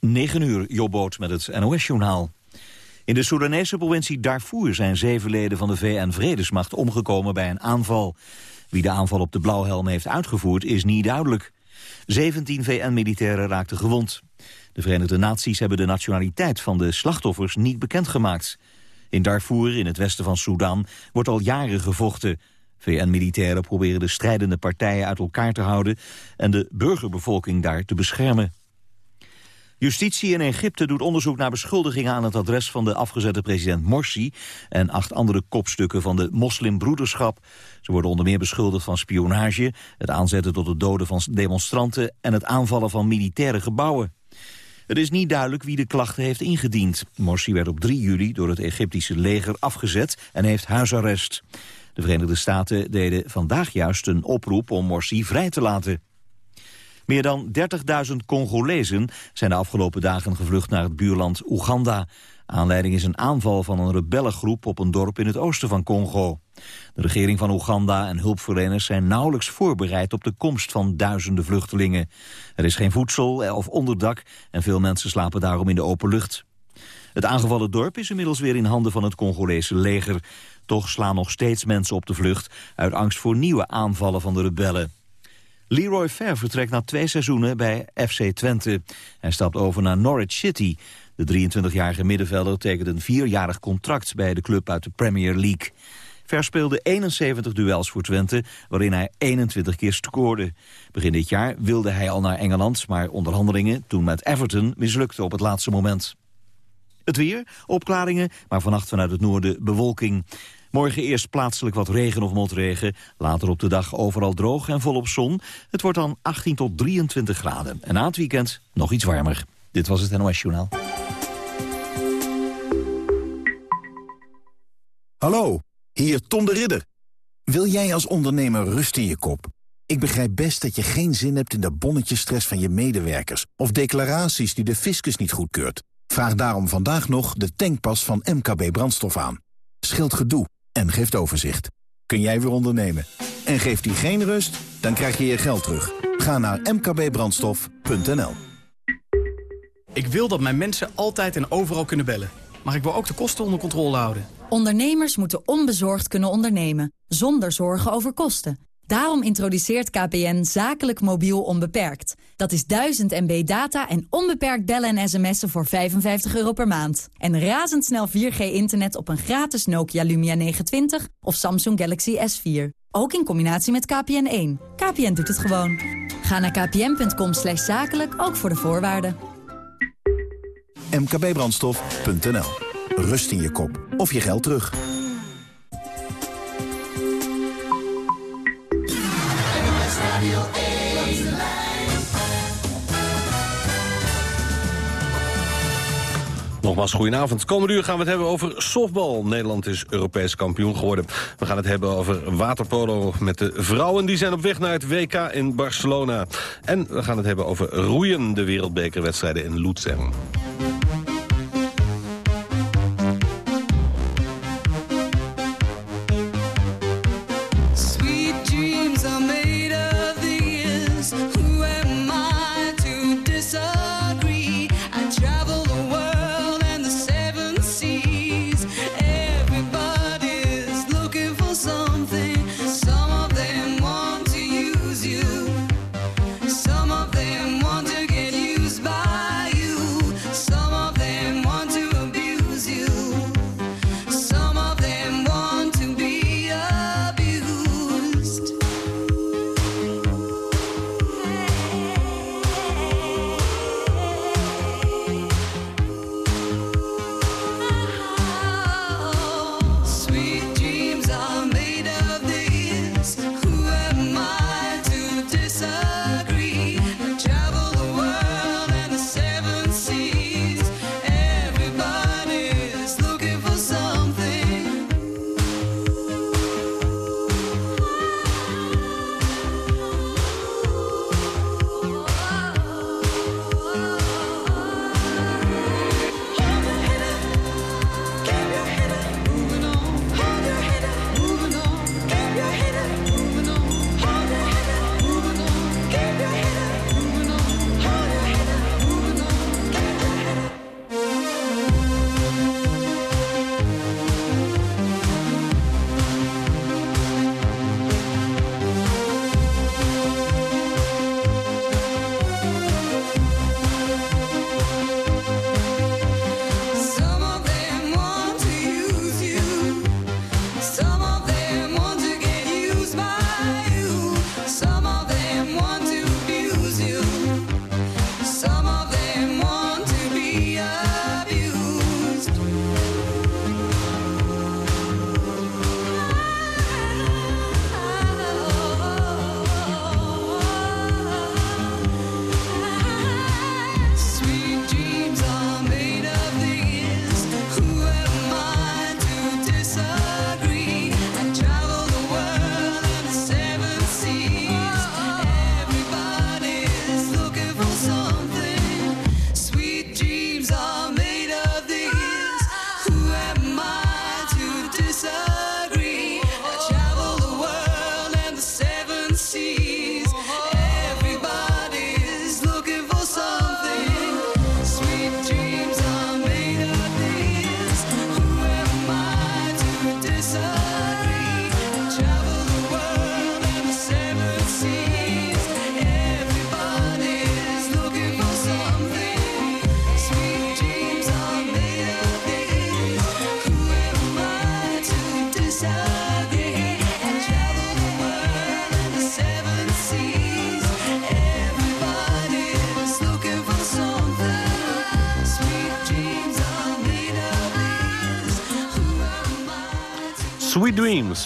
9 uur, Jobboot met het NOS-journaal. In de Soedanese provincie Darfur zijn zeven leden van de VN-vredesmacht omgekomen bij een aanval. Wie de aanval op de blauwhelm heeft uitgevoerd is niet duidelijk. 17 VN-militairen raakten gewond. De Verenigde Naties hebben de nationaliteit van de slachtoffers niet bekendgemaakt. In Darfur, in het westen van Soedan, wordt al jaren gevochten. VN-militairen proberen de strijdende partijen uit elkaar te houden... en de burgerbevolking daar te beschermen. Justitie in Egypte doet onderzoek naar beschuldigingen aan het adres van de afgezette president Morsi en acht andere kopstukken van de moslimbroederschap. Ze worden onder meer beschuldigd van spionage, het aanzetten tot het doden van demonstranten en het aanvallen van militaire gebouwen. Het is niet duidelijk wie de klachten heeft ingediend. Morsi werd op 3 juli door het Egyptische leger afgezet en heeft huisarrest. De Verenigde Staten deden vandaag juist een oproep om Morsi vrij te laten. Meer dan 30.000 Congolezen zijn de afgelopen dagen gevlucht naar het buurland Oeganda. Aanleiding is een aanval van een rebellengroep op een dorp in het oosten van Congo. De regering van Oeganda en hulpverleners zijn nauwelijks voorbereid op de komst van duizenden vluchtelingen. Er is geen voedsel of onderdak en veel mensen slapen daarom in de open lucht. Het aangevallen dorp is inmiddels weer in handen van het Congolese leger. Toch slaan nog steeds mensen op de vlucht uit angst voor nieuwe aanvallen van de rebellen. Leroy Fair vertrekt na twee seizoenen bij FC Twente. Hij stapt over naar Norwich City. De 23-jarige middenvelder tekent een vierjarig contract bij de club uit de Premier League. Ver speelde 71 duels voor Twente, waarin hij 21 keer scoorde. Begin dit jaar wilde hij al naar Engeland, maar onderhandelingen toen met Everton mislukten op het laatste moment. Het weer, opklaringen, maar vannacht vanuit het noorden bewolking. Morgen eerst plaatselijk wat regen of motregen. Later op de dag overal droog en volop zon. Het wordt dan 18 tot 23 graden. En na het weekend nog iets warmer. Dit was het NOS Journaal. Hallo, hier Tom de Ridder. Wil jij als ondernemer rust in je kop? Ik begrijp best dat je geen zin hebt in de bonnetjesstress van je medewerkers... of declaraties die de fiscus niet goedkeurt. Vraag daarom vandaag nog de tankpas van MKB Brandstof aan. Scheelt gedoe en geeft overzicht. Kun jij weer ondernemen? En geeft die geen rust? Dan krijg je je geld terug. Ga naar mkbbrandstof.nl Ik wil dat mijn mensen altijd en overal kunnen bellen. Maar ik wil ook de kosten onder controle houden. Ondernemers moeten onbezorgd kunnen ondernemen, zonder zorgen over kosten. Daarom introduceert KPN zakelijk mobiel onbeperkt. Dat is 1000 MB data en onbeperkt bellen en sms'en voor 55 euro per maand. En razendsnel 4G-internet op een gratis Nokia Lumia 920 of Samsung Galaxy S4. Ook in combinatie met KPN1. KPN doet het gewoon. Ga naar kpn.com slash zakelijk, ook voor de voorwaarden. mkbbrandstof.nl Rust in je kop of je geld terug. Nogmaals, goedenavond. Komende uur gaan we het hebben over softbal. Nederland is Europees kampioen geworden. We gaan het hebben over waterpolo met de vrouwen. Die zijn op weg naar het WK in Barcelona. En we gaan het hebben over roeien, de wereldbekerwedstrijden in Luzern.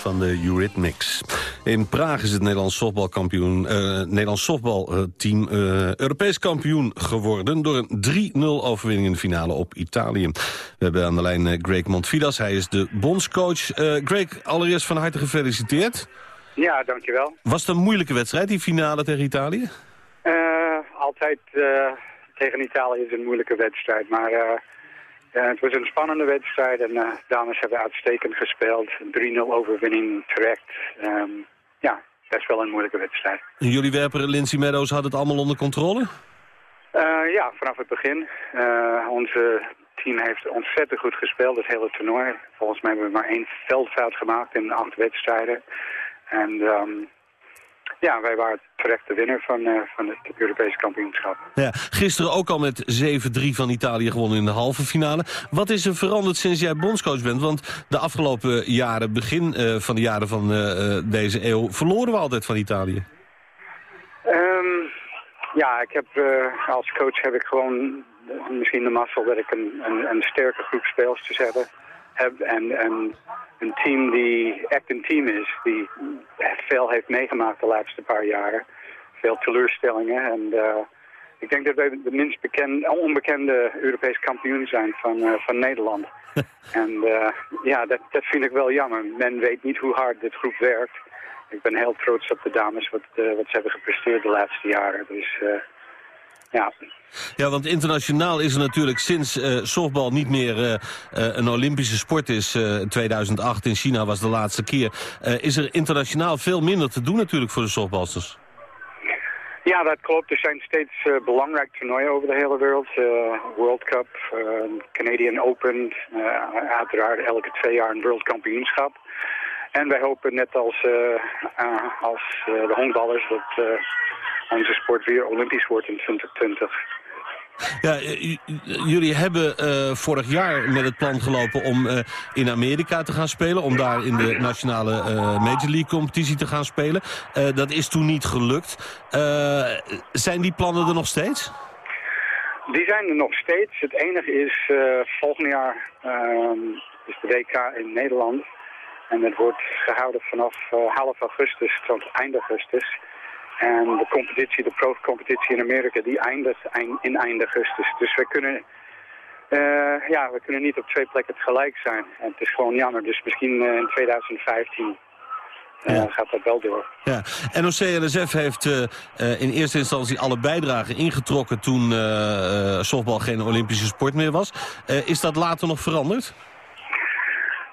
Van de Eurythmics. In Praag is het Nederlands softbalkampioen, uh, Nederlands softbalteam uh, Europees kampioen geworden... door een 3-0 overwinning in de finale op Italië. We hebben aan de lijn uh, Greg Montvidas, hij is de bondscoach. Greg, allereerst van harte gefeliciteerd. Ja, dankjewel. Was het een moeilijke wedstrijd, die finale tegen Italië? altijd tegen Italië is een moeilijke wedstrijd, maar... Ja, het was een spannende wedstrijd en uh, dames hebben uitstekend gespeeld. 3-0 overwinning terecht. Um, ja, best wel een moeilijke wedstrijd. En jullie werper Lindsay Meadows had het allemaal onder controle? Uh, ja, vanaf het begin. Uh, onze team heeft ontzettend goed gespeeld, het hele toernooi. Volgens mij hebben we maar één veldfout gemaakt in acht wedstrijden. En um, ja, wij waren terecht de winnaar van, uh, van het Europese kampioenschap. Ja, gisteren ook al met 7-3 van Italië gewonnen in de halve finale. Wat is er veranderd sinds jij bondscoach bent? Want de afgelopen jaren, begin uh, van de jaren van uh, deze eeuw... verloren we altijd van Italië. Um, ja, ik heb, als coach heb ik gewoon misschien de mazzel dat ik een, een, een sterke groep speelsters heb heb en, en een team die echt een team is, die veel heeft meegemaakt de laatste paar jaren. Veel teleurstellingen en uh, ik denk dat wij de minst bekende, onbekende Europees kampioen zijn van, uh, van Nederland. en uh, ja, dat, dat vind ik wel jammer. Men weet niet hoe hard dit groep werkt. Ik ben heel trots op de dames wat, wat ze hebben gepresteerd de laatste jaren. Dus ja. Ja, want internationaal is er natuurlijk sinds uh, softbal niet meer uh, uh, een Olympische sport is. 2008 in China was de laatste keer. is er internationaal veel minder te doen natuurlijk voor de softbalsters. Ja, dat klopt. Er zijn steeds belangrijke toernooien over de hele wereld. World Cup, Canadian Open, uiteraard elke twee jaar een wereldkampioenschap. En wij hopen net als, als de honkballers dat onze sport weer olympisch wordt in 2020. Ja, jullie hebben uh, vorig jaar met het plan gelopen om uh, in Amerika te gaan spelen. Om daar in de nationale uh, Major League competitie te gaan spelen. dat is toen niet gelukt. zijn die plannen er nog steeds? Die zijn er nog steeds. Het enige is, volgend jaar ehm, is de WK in Nederland. En het wordt gehouden vanaf half augustus tot eind augustus. En de competitie, de pro-competitie in Amerika, die eindigt in eind augustus. Dus we kunnen, uh, ja, we kunnen niet op twee plekken tegelijk zijn. En het is gewoon jammer. Dus misschien uh, in 2015 uh, ja. gaat dat wel door. Ja. NOC-NSF heeft in eerste instantie alle bijdragen ingetrokken toen softbal geen Olympische sport meer was. is dat later nog veranderd?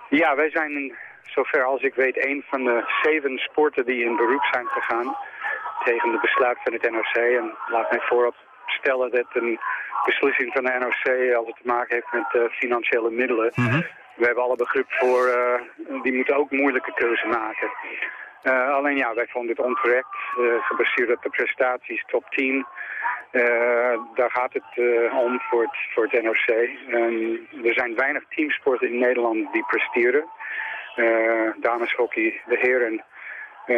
Ja, wij zijn zover als ik weet een van de zeven sporten die in beroep zijn gegaan tegen de besluit van het NOC. En laat mij voorop stellen dat een beslissing van de NOC als het te maken heeft met uh, financiële middelen. Mm We hebben alle begrip voor, uh, die moeten ook moeilijke keuze maken. Uh, alleen ja, wij vonden dit onterecht, gebaseerd op de prestaties, top 10. daar gaat het om voor het, voor het NOC. er zijn weinig teamsporten in Nederland die presteren. Dameshockey, de heren,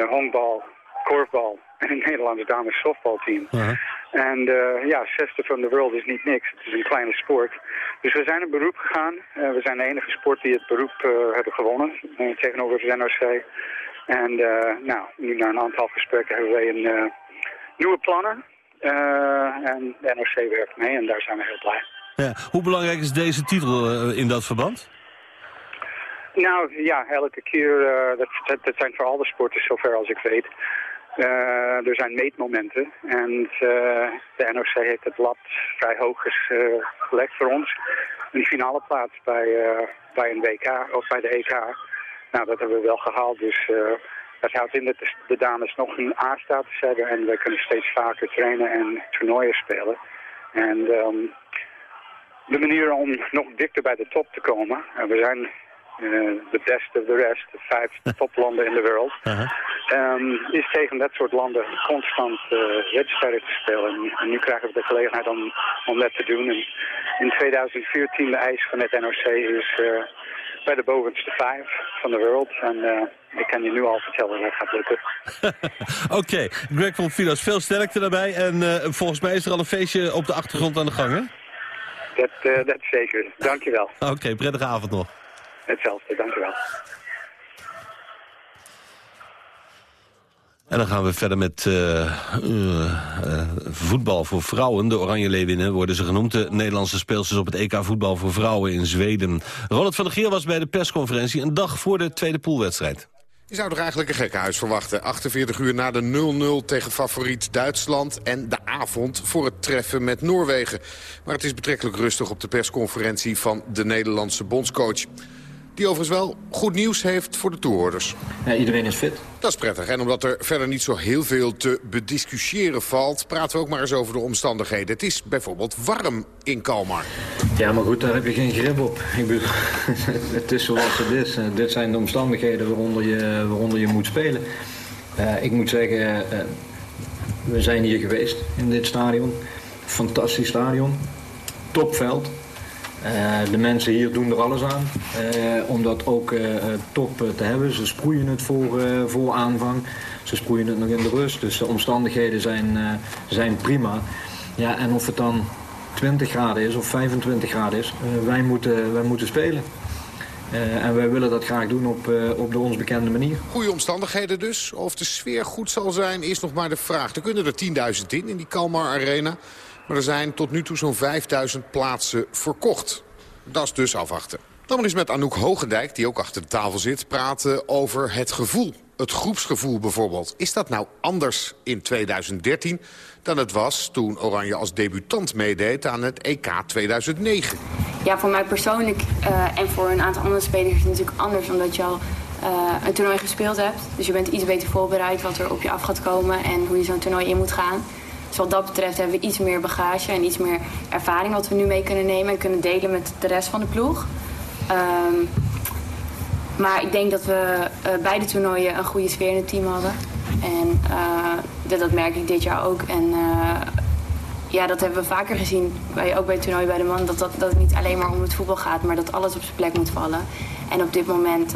honkbal, korfbal en het Nederlandse dames softbalteam. Uh -huh. En uh, ja, zesde van de wereld is niet niks. Het is een kleine sport. Dus we zijn een beroep gegaan. Uh, we zijn de enige sport die het beroep hebben gewonnen tegenover het NOC. En nou, nu na een aantal gesprekken hebben wij een nieuwe plannen. en de NOC werkt mee en daar zijn we heel blij. Ja. Hoe belangrijk is deze titel in dat verband? Nou ja, elke keer, dat, dat, dat, zijn voor alle sporters zover als ik weet. Uh, er zijn meetmomenten en uh, de NOC heeft het lat vrij hoog uh, gelegd voor ons. Een finale plaats bij, bij een WK of bij de EK. Nou, dat hebben we wel gehaald, dus dat houdt in dat de, de dames nog een A-status hebben en we kunnen steeds vaker trainen en toernooien spelen. En um, de manier om nog dichter bij de top te komen, we zijn de uh, best of the rest, de vijf toplanden in de wereld, uh -huh. um, is tegen dat soort landen constant uh, wedstrijden te spelen. En, nu krijgen we de gelegenheid om, om dat te doen. En in 2014 de eis van het NOC is uh, bij de bovenste vijf van de wereld. En ik kan je nu al vertellen dat gaat lukken. Oké, okay. Greg van Filos, veel sterkte daarbij. En volgens mij is er al een feestje op de achtergrond aan de gang, hè? Dat, dat zeker. Dankjewel. Oké, okay, prettige avond nog. Hetzelfde, dankjewel. En dan gaan we verder met eh, eh, eh, voetbal voor vrouwen. De Oranje Leeuwinnen worden ze genoemd. De Nederlandse speelsters op het EK voetbal voor vrouwen in Zweden. Ronald van der Geer was bij de persconferentie een dag voor de tweede poolwedstrijd. Je zou er eigenlijk een gekkenhuis verwachten. 48 uur na de 0-0 tegen favoriet Duitsland... en de avond voor het treffen met Noorwegen. Maar het is betrekkelijk rustig op de persconferentie van de Nederlandse bondscoach. Die overigens wel goed nieuws heeft voor de toehoorders. Ja, iedereen is fit. Dat is prettig. En omdat er verder niet zo heel veel te bediscussiëren valt... praten we ook maar eens over de omstandigheden. Het is bijvoorbeeld warm in Kalmar. Ja, maar goed, daar heb je geen grip op. Ik bedoel, het is zoals het is. Dit zijn de omstandigheden waaronder je, waaronder je moet spelen. Uh, ik moet zeggen, uh, we zijn hier geweest in dit stadion. Fantastisch stadion. Topveld. Uh, de mensen hier doen er alles aan uh, om dat ook uh, top te hebben. Ze sproeien het voor, voor aanvang. Ze sproeien het nog in de rust. Dus de omstandigheden zijn, zijn prima. Ja, en of het dan 20 graden is of 25 graden is, wij, moeten, wij moeten spelen. en wij willen dat graag doen op, op de ons bekende manier. Goede omstandigheden dus. Of de sfeer goed zal zijn, is nog maar de vraag. Er kunnen er 10.000 in, in die Kalmar Arena. Maar er zijn tot nu toe zo'n 5000 plaatsen verkocht. Dat is dus afwachten. Dan maar eens met Anouk Hogendijk, die ook achter de tafel zit... praten over het gevoel. Het groepsgevoel bijvoorbeeld. Is dat nou anders in 2013 dan het was toen Oranje als debutant meedeed aan het EK 2009? Ja, voor mij persoonlijk uh, en voor een aantal andere spelers is het natuurlijk anders... omdat je al uh, een toernooi gespeeld hebt. Dus je bent iets beter voorbereid wat er op je af gaat komen... en hoe je zo'n toernooi in moet gaan. Dus wat dat betreft hebben we iets meer bagage en iets meer ervaring wat we nu mee kunnen nemen en kunnen delen met de rest van de ploeg. Um, maar ik denk dat we uh, beide toernooien een goede sfeer in het team hadden. En uh, dat, dat, merk ik dit jaar ook. En uh, ja, dat hebben we vaker gezien, bij, ook bij het toernooi bij de man, dat, dat, dat het niet alleen maar om het voetbal gaat, maar dat alles op zijn plek moet vallen. En op dit moment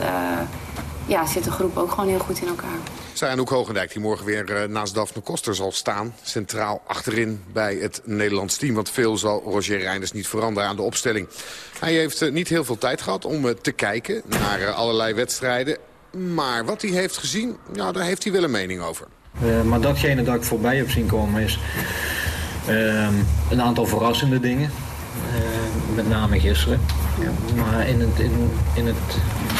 ja, zit de groep ook gewoon heel goed in elkaar. Sarah Hoek Hogendijk die morgen weer uh, naast Daphne Koster zal staan. Centraal achterin bij het Nederlands team. Want veel zal Roger Reinders niet veranderen aan de opstelling. Hij heeft uh, niet heel veel tijd gehad om uh, te kijken naar allerlei wedstrijden. Maar wat hij heeft gezien, ja, daar heeft hij wel een mening over. maar datgene dat ik voorbij heb zien komen is ehm, een aantal verrassende dingen. Met name gisteren. Ja. Maar in het, in, in het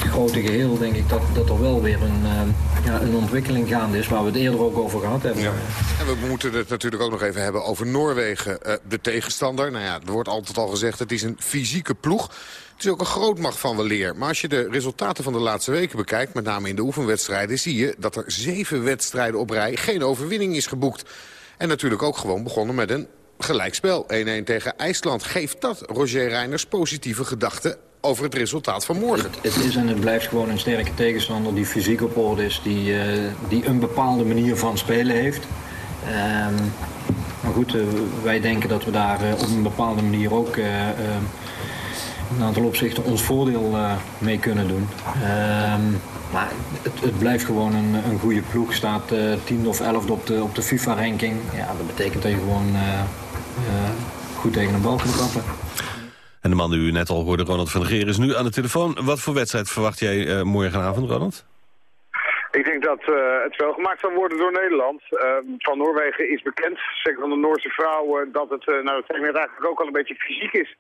grote geheel denk ik dat, dat er wel weer een, uh, ja, een ontwikkeling gaande is... waar we het eerder ook over gehad hebben. Ja. En we moeten het natuurlijk ook nog even hebben over Noorwegen. Uh, de tegenstander, nou ja, er wordt altijd al gezegd... het is een fysieke ploeg. Het is ook een grootmacht van weleer. Maar als je de resultaten van de laatste weken bekijkt... met name in de oefenwedstrijden... zie je dat er zeven wedstrijden op rij geen overwinning is geboekt. En natuurlijk ook gewoon begonnen met een gelijkspel. 1-1 tegen IJsland. Geeft dat Roger Reiners positieve gedachten over het resultaat van morgen? Het, is en het blijft gewoon een sterke tegenstander die fysiek op orde is. Die, uh, die een bepaalde manier van spelen heeft. Um, maar goed, uh, wij denken dat we daar uh, op een bepaalde manier ook een aantal opzichten ons voordeel mee kunnen doen. Um, maar het, het, blijft gewoon een, een goede ploeg. Staat tiende of elfde op de, op de FIFA-ranking. Ja, dat betekent dat je gewoon goed tegen een bal kunt trappen. En de man die u net al hoorde, Ronald van der Geer, is nu aan de telefoon. Wat voor wedstrijd verwacht jij morgenavond, Ronald? Ik denk dat het wel gemaakt zal worden door Nederland. van Noorwegen is bekend, zeker van de Noorse vrouwen, dat het, nou dat eigenlijk ook al een beetje fysiek is.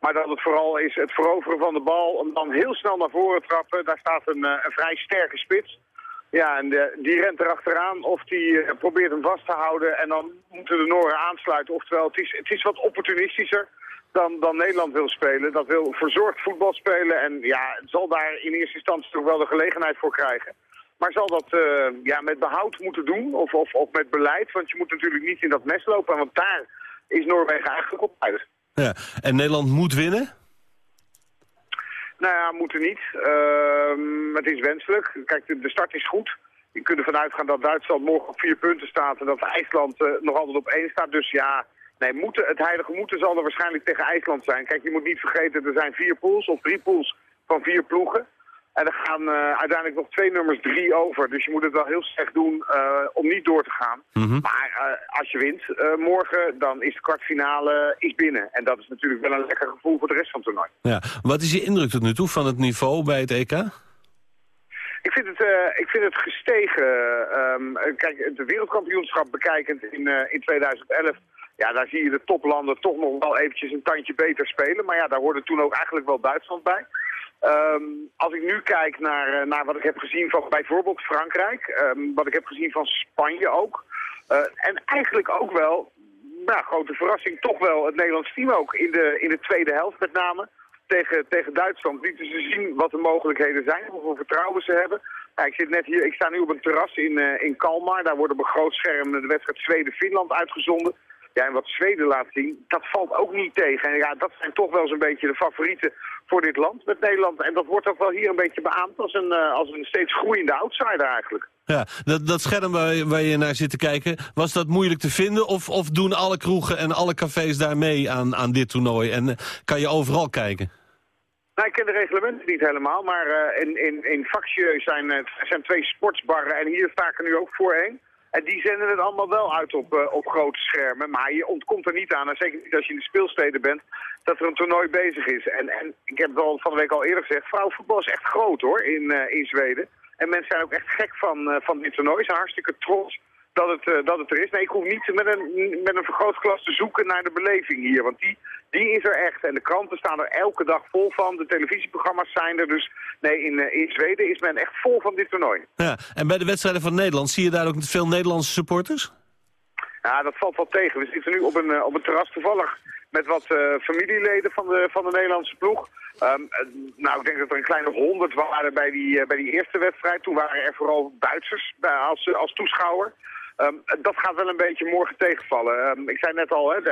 Maar dat het vooral is het veroveren van de bal, om dan heel snel naar voren trappen. Daar staat een, eh, een vrij sterke spits. Ja, en die rent erachteraan of die uh, probeert hem vast te houden en dan moeten de Noren aansluiten. Oftewel, het is, het is wat opportunistischer dan, dan Nederland wil spelen. Dat wil verzorgd voetbal spelen en ja, zal daar in eerste instantie toch wel de gelegenheid voor krijgen. Maar zal dat uh, ja, met behoud moeten doen of, of, of met beleid? Want je moet natuurlijk niet in dat mes lopen, want daar is Noorwegen eigenlijk op uit. Ja. En Nederland moet winnen? Nou ja, moeten niet. Uh, het is wenselijk. Kijk, de, start is goed. Je kunt ervan uitgaan dat Duitsland morgen op vier punten staat... en dat IJsland uh, nog altijd op één staat. Dus ja, nee, moeten, het heilige moeten zal er waarschijnlijk tegen IJsland zijn. Kijk, je moet niet vergeten, er zijn vier pools of drie pools van vier ploegen. En er gaan uh, uiteindelijk nog twee nummers drie over. Dus je moet het wel heel slecht doen uh, om niet door te gaan. Mm -hmm. Maar uh, als je wint morgen, dan is de kwartfinale is binnen. En dat is natuurlijk wel een lekker gevoel voor de rest van het toernooi. Ja. Wat is je indruk tot nu toe van het niveau bij het EK? Ik vind het, ik vind het gestegen. Um, kijk, het wereldkampioenschap bekijkend in, in 2011... Ja, daar zie je de toplanden toch nog wel eventjes een tandje beter spelen. Maar ja, daar hoorde toen ook eigenlijk wel Duitsland bij. Um, als ik nu kijk naar, naar wat ik heb gezien van bijvoorbeeld Frankrijk... Um, wat ik heb gezien van Spanje ook... Uh, en eigenlijk ook wel, nou, grote verrassing, toch wel het Nederlands team ook in de, in de tweede helft met name tegen, tegen Duitsland lieten ze zien wat de mogelijkheden zijn, hoeveel vertrouwen ze hebben. Ik, zit net hier, ik sta nu op een terras in, uh, in Kalmar. Daar wordt op een groot scherm de wedstrijd Zweden-Finland uitgezonden. Ja, en wat Zweden laat zien, dat valt ook niet tegen. En ja, dat zijn toch wel zo'n beetje de favorieten voor dit land met Nederland. En dat wordt ook wel hier een beetje beaamd als een, uh, als een steeds groeiende outsider eigenlijk. Ja, dat, dat scherm waar je, waar je naar zit te kijken, was dat moeilijk te vinden? Of, of doen alle kroegen en alle cafés daar mee aan, aan dit toernooi? En uh, kan je overal kijken? Nou, ik ken de reglementen niet helemaal, maar uh, in, in, in zijn, uh, zijn twee sportsbarren en hier sta ik er nu ook voorheen. En die zenden het allemaal wel uit op, uh, op grote schermen. Maar je ontkomt er niet aan, en zeker niet als je in de speelsteden bent, dat er een toernooi bezig is. En, en ik heb het al van de week al eerder gezegd, vrouwenvoetbal is echt groot hoor, in, in Zweden. En mensen zijn ook echt gek van, van dit toernooi. Ze zijn hartstikke trots dat het, uh, dat het er is. Nee, ik hoef niet met een, met een vergrootglas te zoeken naar de beleving hier. Want die, die is er echt. En de kranten staan er elke dag vol van. De televisieprogramma's zijn er. Dus nee, in, uh, in Zweden is men echt vol van dit toernooi. Ja, en bij de wedstrijden van Nederland zie je daar ook veel Nederlandse supporters? Ja, dat valt wel tegen. We zitten nu op een, uh, op een terras toevallig met wat familieleden van de, van de Nederlandse ploeg. Um, nou, ik denk dat er een kleine honderd waren bij die, bij die eerste wedstrijd. Toen waren er vooral Duitsers als, als toeschouwer. Um, dat gaat wel een beetje morgen tegenvallen. Um, ik zei net al, 10.000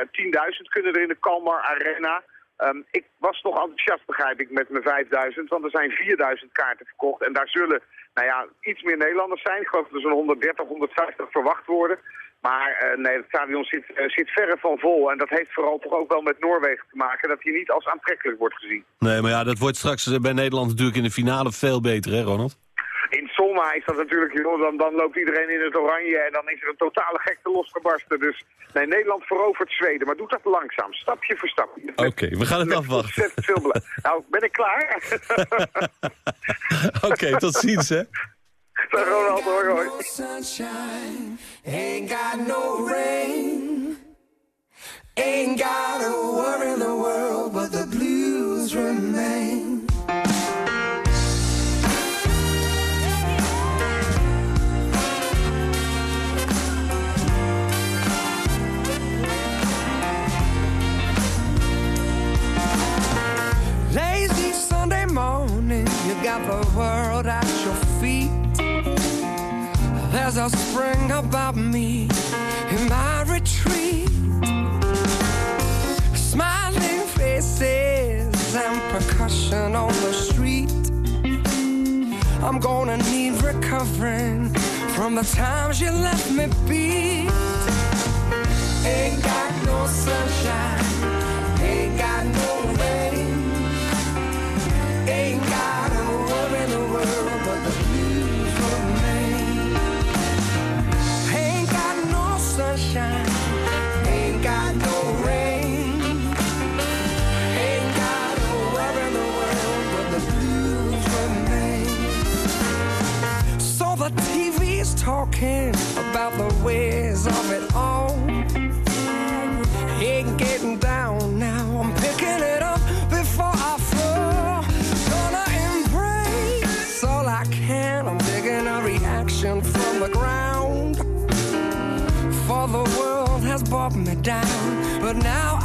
kunnen er in de Kalmar Arena. Um, ik was nog enthousiast, begrijp ik, met mijn 5.000, want er zijn 4.000 kaarten verkocht. En daar zullen, nou ja, iets meer Nederlanders zijn. Ik geloof dat er zo'n 130, 150 verwacht worden. Maar uh, nee, het stadion zit, uh, zit verre van vol. En dat heeft vooral toch ook wel met Noorwegen te maken, dat hij niet als aantrekkelijk wordt gezien. Nee, maar ja, dat wordt straks bij Nederland natuurlijk in de finale veel beter, hè Ronald? In Solna is dat natuurlijk, joh, dan, dan loopt iedereen in het oranje en dan is er een totale gekte losgebarsten. Dus nee, Nederland verovert Zweden, maar doet dat langzaam, stapje voor stapje. Oké, okay, we gaan het afwachten. Veel nou, ben ik klaar? Oké, okay, tot ziens hè. Dag Ronald, hoi hoi. Ain't got no rain Ain't got a worry in the world But the blues remain There's a spring about me in my retreat. Smiling faces and percussion on the street. I'm gonna need recovering from the times you left me beat. Ain't got no sunshine, the TV's talking about the ways of it all. Ain't getting down now, I'm picking it up before I fall. Gonna embrace all I can. I'm digging a reaction from the ground. For the world has brought me down, but now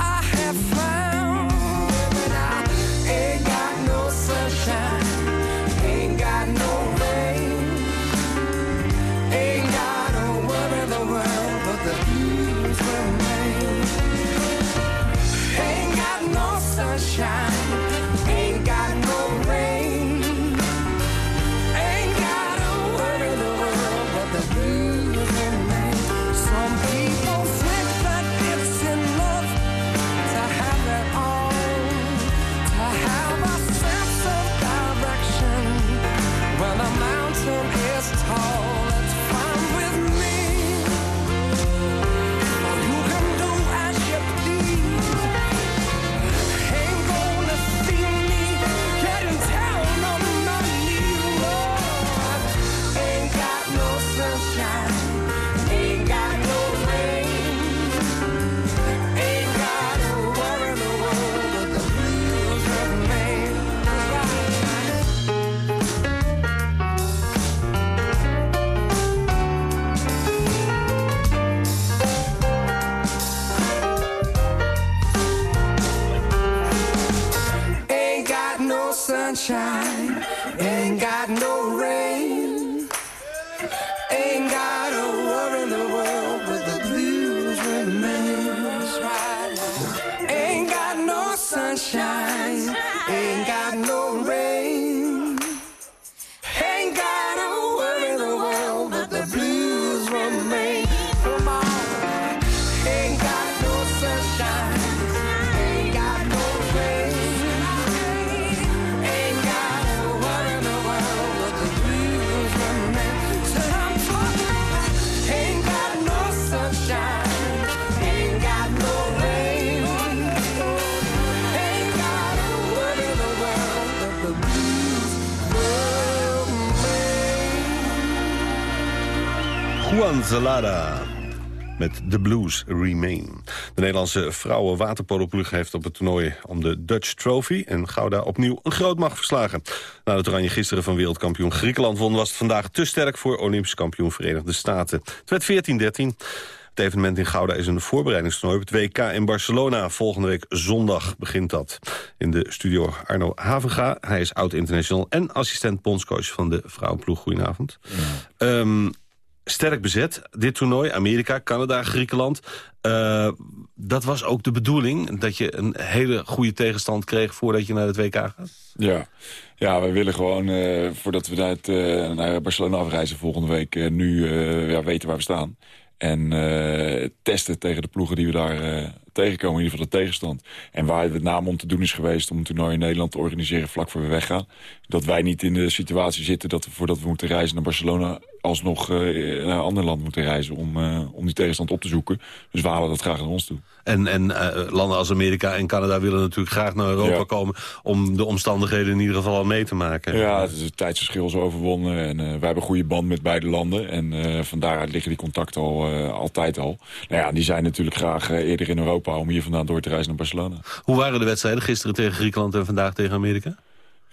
sunshine, ain't got no rain. Ain't got a worry in the world, but the blues remain. Ain't got no sunshine, ain't got no rain. Juan Zalada met The Blues Remain. De Nederlandse vrouwen waterpoloploeg heeft op het toernooi om de Dutch Trophy... en Gouda opnieuw een groot macht verslagen. Nadat Oranje gisteren van wereldkampioen Griekenland won... was het vandaag te sterk voor Olympisch kampioen Verenigde Staten. Het werd 14-13. Het evenement in Gouda is een voorbereidingstoernooi op het WK in Barcelona. Volgende week zondag begint dat. In de studio Arno Havenga. Hij is oud-international en assistent bondscoach van de vrouwenploeg. Goedenavond. Ehm, sterk bezet, dit toernooi. Amerika, Canada, Griekenland. Eh, dat was ook de bedoeling, dat je een hele goede tegenstand kreeg... voordat je naar het WK gaat? Ja, ja we willen gewoon, eh, voordat we eh, naar Barcelona afreizen volgende week... nu ja, weten waar we staan. En testen tegen de ploegen die we daar tegenkomen, in ieder geval de tegenstand. En waar het name om te doen is geweest om een toernooi in Nederland te organiseren vlak voor we weggaan. Dat wij niet in de situatie zitten dat we voordat we moeten reizen naar Barcelona alsnog eh, naar een ander land moeten reizen om, eh, om die tegenstand op te zoeken. Dus we halen dat graag naar ons toe. En, en eh, landen als Amerika en Canada willen natuurlijk graag naar Europa Ja. komen... om de omstandigheden in ieder geval al mee te maken. Ja, het, is het tijdsverschil is overwonnen. En wij hebben een goede band met beide landen. En van daaruit liggen die contacten al, altijd al. Nou ja, die zijn natuurlijk graag eerder in Europa om hier vandaan door te reizen naar Barcelona. Hoe waren de wedstrijden gisteren tegen Griekenland en vandaag tegen Amerika?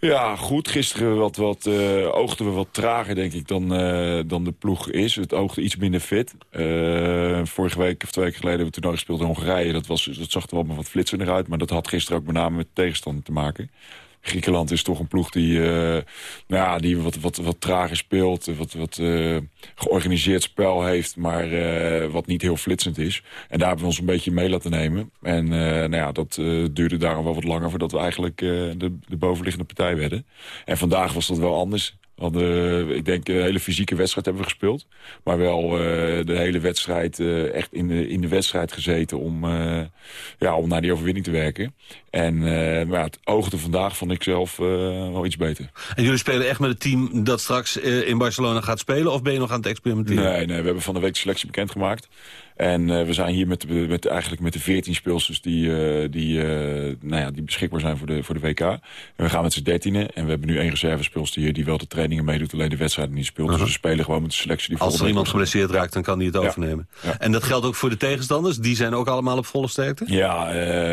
Ja, goed. Gisteren wat, wat, eh, oogden we wat trager, denk ik, dan, eh, dan de ploeg is. Het oogde iets minder fit. Eh, vorige week of twee weken geleden hebben we toen gespeeld in Hongarije. Dat, was, dat zag er wel wat flitsender uit. Maar dat had gisteren ook met name met tegenstander te maken. Griekenland is toch een ploeg die, eh, nou ja, die wat, wat, wat trager speelt. Wat, wat eh, georganiseerd spel heeft, maar eh, wat niet heel flitsend is. En daar hebben we ons een beetje mee laten nemen. En nou ja, dat duurde daarom wel wat langer voordat we eigenlijk de, de bovenliggende partij werden. En vandaag was dat wel anders. We hadden, ik denk, een hele fysieke wedstrijd hebben we gespeeld. Maar wel eh, de hele wedstrijd eh, echt in de, in de wedstrijd gezeten om, eh, ja, om naar die overwinning te werken. En eh, maar het oogde vandaag vond ik zelf eh, wel iets beter. En jullie spelen echt met het team dat straks eh, in Barcelona gaat spelen... of ben je nog aan het experimenteren? Nee, nee, we hebben van de week de selectie bekendgemaakt. En eh, we zijn hier met, met, eigenlijk met de 14 speelsters die, eh, die, eh, nou ja, die beschikbaar zijn voor de, voor de WK. En we gaan met z'n dertienen. En we hebben nu één reservespeelster hier die wel de trainingen meedoet, alleen de wedstrijden niet speelt. Dus we spelen gewoon met de selectie die Als er iemand geblesseerd raakt, dan kan hij het Ja. overnemen. Ja. En dat geldt ook voor de tegenstanders? Die zijn ook allemaal op volle sterkte? Ja,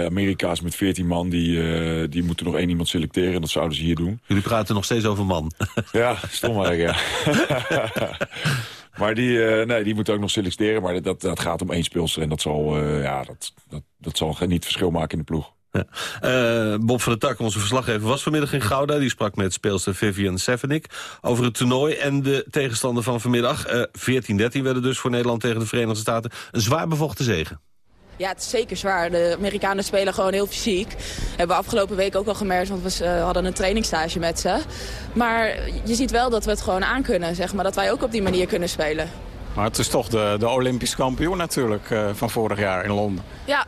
Amerika is met 14 man. Die, die moeten nog één iemand selecteren. En dat zouden ze hier doen. Jullie praten nog steeds over man. Ja, stom eigenlijk, ja. maar die, eh, nee, die moeten ook nog selecteren. Maar dat, dat gaat om één speelster. En dat zal, eh, ja, dat, dat, dat zal niet verschil maken in de ploeg. Eh, Bob van der Tak, onze verslaggever, was vanmiddag in Gouda. Die sprak met speelster Vivian Sevenik over het toernooi en de tegenstander van vanmiddag. Eh 14-13 werden dus voor Nederland tegen de Verenigde Staten. Een zwaar bevochten zege. Ja, het is zeker zwaar. De Amerikanen spelen gewoon heel fysiek. Hebben we afgelopen week ook al gemerkt, want we eh, hadden een trainingstage met ze. Maar je ziet wel dat we het gewoon aankunnen, zeg maar. Dat wij ook op die manier kunnen spelen. Maar het is toch de, de Olympisch kampioen natuurlijk eh, van vorig jaar in Londen. Ja.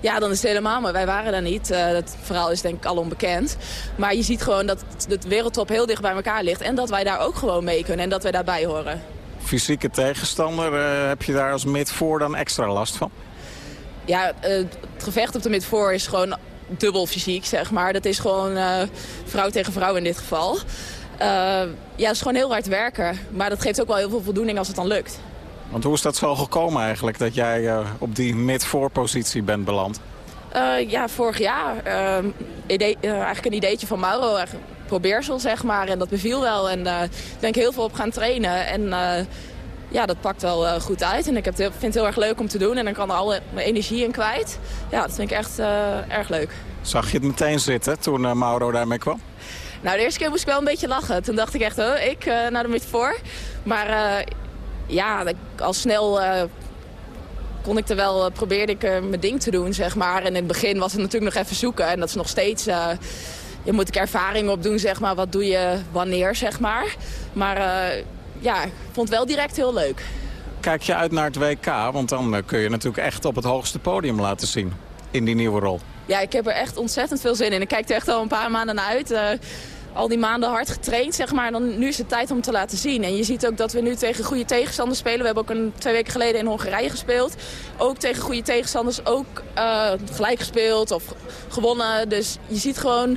Ja, dan is het helemaal, maar wij waren daar niet. Eh, dat verhaal is denk ik al onbekend. Maar je ziet gewoon dat het- de wereldtop heel dicht bij elkaar ligt. En dat wij daar ook gewoon mee kunnen en dat wij daarbij horen. Fysieke tegenstander, heb je daar als mid voor dan extra last van? Ja, eh, het gevecht op de midvoor is gewoon dubbel fysiek, zeg maar. Dat is gewoon eh, vrouw tegen vrouw in dit geval. Eh, ja, het is gewoon heel hard werken. Maar dat geeft ook wel heel veel voldoening als het dan lukt. Want hoe is dat zo gekomen eigenlijk dat jij op die mid-voor positie bent beland? Ja, vorig jaar eh, idee, eigenlijk een ideetje van Mauro. Probeersel, zeg maar. En dat beviel wel. En ik ben ik heel veel op gaan trainen. En ja, dat pakt wel eh, goed uit. En ik heb vind het heel erg leuk om te doen. En dan kan er alle mijn energie in kwijt. Ja, dat vind ik echt eh, erg leuk. Zag je het meteen zitten toen eh, Mauro daarmee kwam? Nou, de eerste keer moest ik wel een beetje lachen. Toen dacht ik echt, oh, ik naar de mid voor. Maar ja, al snel kon ik er wel, probeerde ik mijn ding te doen, zeg maar. En in het begin was het natuurlijk nog even zoeken. En dat is nog steeds, je moet ik ervaring opdoen, zeg maar. Wat doe je wanneer, zeg maar. Maar ja, ik vond het wel direct heel leuk. Kijk je uit naar het WK? Want dan kun je natuurlijk echt op het hoogste podium laten zien. In die nieuwe rol. Ja, ik heb er echt ontzettend veel zin in. Ik kijk er echt al een paar maanden naar uit. Uh, al die maanden hard getraind, zeg maar. Dan, nu is het tijd om te laten zien. En je ziet ook dat we nu tegen goede tegenstanders spelen. We hebben ook een, twee weken geleden in Hongarije gespeeld. Ook tegen goede tegenstanders. Ook uh, gelijk gespeeld of gewonnen. Dus je ziet gewoon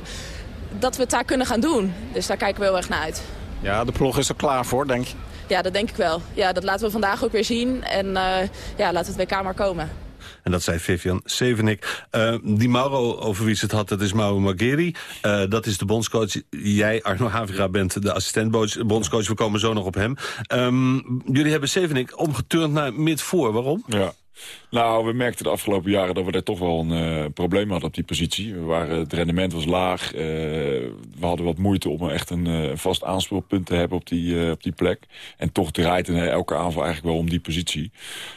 dat we het daar kunnen gaan doen. Dus daar kijken we heel erg naar uit. Ja, de ploeg is er klaar voor, denk je? Ja, dat denk ik wel. Ja, dat laten we vandaag ook weer zien. En uh, ja, laat het WK maar komen. En dat zei Vivian Sevenik. Uh, die Mauro over wie ze het had, dat is Mauro Margheri. Uh, dat is de bondscoach. Jij, Arno Haviga, bent de assistent bondscoach. We komen zo nog op hem. Um, jullie hebben Sevenik omgeturnd naar mid-voor. Waarom? Ja. Nou, we merkten de afgelopen jaren dat we daar toch wel een uh, probleem hadden op die positie. We waren, het rendement was laag. Uh, we hadden wat moeite om echt een uh, vast aanspeelpunt te hebben op die, op die plek. En toch draait elke aanval eigenlijk wel om die positie.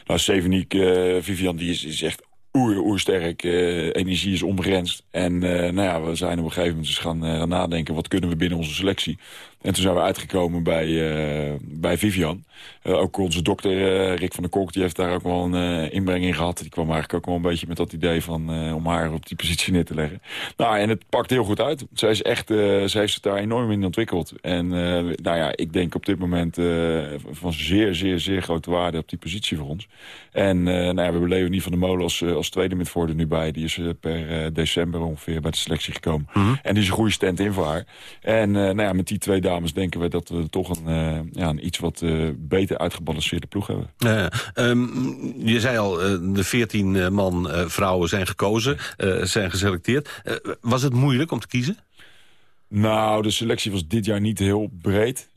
Nou, Sevenik, Vivian, die is, echt oer, oersterk. energie is onbegrensd. En nou ja, we zijn op een gegeven moment dus gaan, gaan nadenken... wat kunnen we binnen onze selectie en toen zijn we uitgekomen bij, uh, bij Vivian. Uh, ook onze dokter uh, Rick van der Kolk, die heeft daar ook wel een inbreng in gehad. Die kwam eigenlijk ook wel een beetje met dat idee van om haar op die positie neer te leggen. Nou, en het pakt heel goed uit. Zij is echt, ze heeft zich daar enorm in ontwikkeld. En nou ja, ik denk op dit moment van zeer, zeer, zeer grote waarde op die positie voor ons. En nou ja, we hebben Leonie van der Molen als, als tweede midvoorder er nu bij. Die is per december ongeveer bij de selectie gekomen. Mhm. En die is een goede stand in voor haar. En nou ja, met die twee dames dames denken we dat we toch een, uh, ja, een iets wat uh, beter uitgebalanceerde ploeg hebben. Uh, um, je zei al, de 14 man vrouwen zijn gekozen, zijn geselecteerd. was het moeilijk om te kiezen? Nou, de selectie was dit jaar niet heel breed.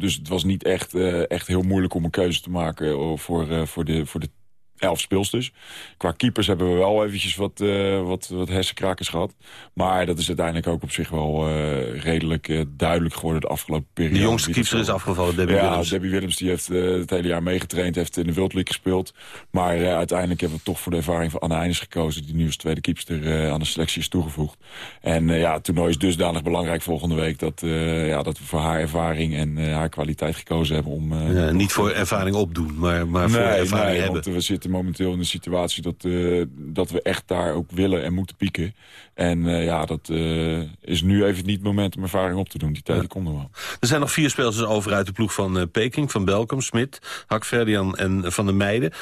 dus het was niet echt, echt heel moeilijk om een keuze te maken voor, voor, de, voor de elf speelsters. Qua keepers hebben we wel eventjes wat, uh, wat, wat hersenkrakers gehad. Maar dat is uiteindelijk ook op zich wel uh, redelijk uh, duidelijk geworden de afgelopen periode. De jongste keeper is afgevallen, Debbie ja, Willems. Debbie Willems die heeft het hele jaar meegetraind, heeft in de World League gespeeld. Maar uiteindelijk hebben we toch voor de ervaring van Anne Eines gekozen... die nu als tweede keepster aan de selectie is toegevoegd. En ja, het toernooi is dusdanig belangrijk volgende week... dat, ja, dat we voor haar ervaring en haar kwaliteit gekozen hebben om... Ja, niet voor ervaring opdoen, maar, maar voor ervaring nee, hebben. Want we zitten momenteel in de situatie dat, uh, dat we echt daar ook willen en moeten pieken. En uh, ja, dat uh, is nu even niet het moment om ervaring op te doen. Die tijd ja. komt er wel. Er zijn nog vier spelers over uit de ploeg van Peking, van Belkom, Smit, Hak Verdian en Van der Meijden.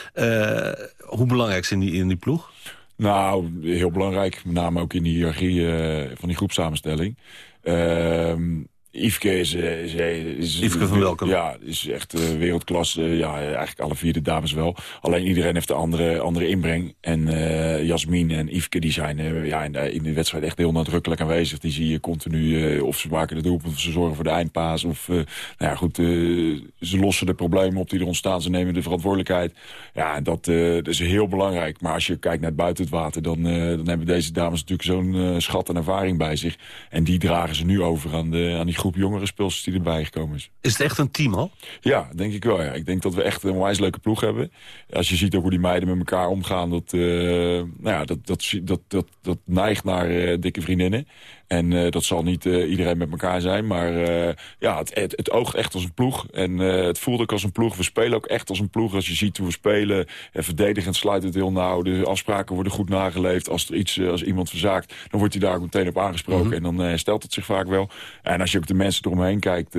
hoe belangrijk zijn die in die ploeg? Nou, heel belangrijk. Met name ook in de hiërarchie van die groepsamenstelling. Ehm, Yveske is, is, is, Yveske van Welkom. Ja, is echt uh, wereldklasse. ja, eigenlijk alle vier de dames wel. Alleen iedereen heeft een andere, andere inbreng. En uh, Jasmin en Yveske die zijn uh, ja, in, de, in de wedstrijd echt heel nadrukkelijk aanwezig. Die zie je continu of ze maken de doelpunt of ze zorgen voor de eindpaas. Of, nou ja, goed, ze lossen de problemen op die er ontstaan. Ze nemen de verantwoordelijkheid. Ja, dat, dat is heel belangrijk. Maar als je kijkt naar buiten het water, dan, dan hebben deze dames natuurlijk zo'n schat en ervaring bij zich. En die dragen ze nu over aan, de, aan die groep jongere speelsters die erbij gekomen is. Is het echt een team al? Ja, denk ik wel. Ja. Ik denk dat we echt een wijs leuke ploeg hebben. Als je ziet ook hoe die meiden met elkaar omgaan, dat, uh, nou ja, dat, dat, dat, dat, dat neigt naar uh, dikke vriendinnen. En uh, dat zal niet uh, iedereen met elkaar zijn. Maar uh, ja, het, het, het, oogt echt als een ploeg. En het voelt ook als een ploeg. We spelen ook echt als een ploeg. Als je ziet hoe we spelen. En verdedigend sluit het heel nauw. De afspraken worden goed nageleefd. Als er iets, als iemand verzaakt, dan wordt hij daar ook meteen op aangesproken. Mm -hmm. En dan herstelt het zich vaak wel. En als je ook de mensen eromheen kijkt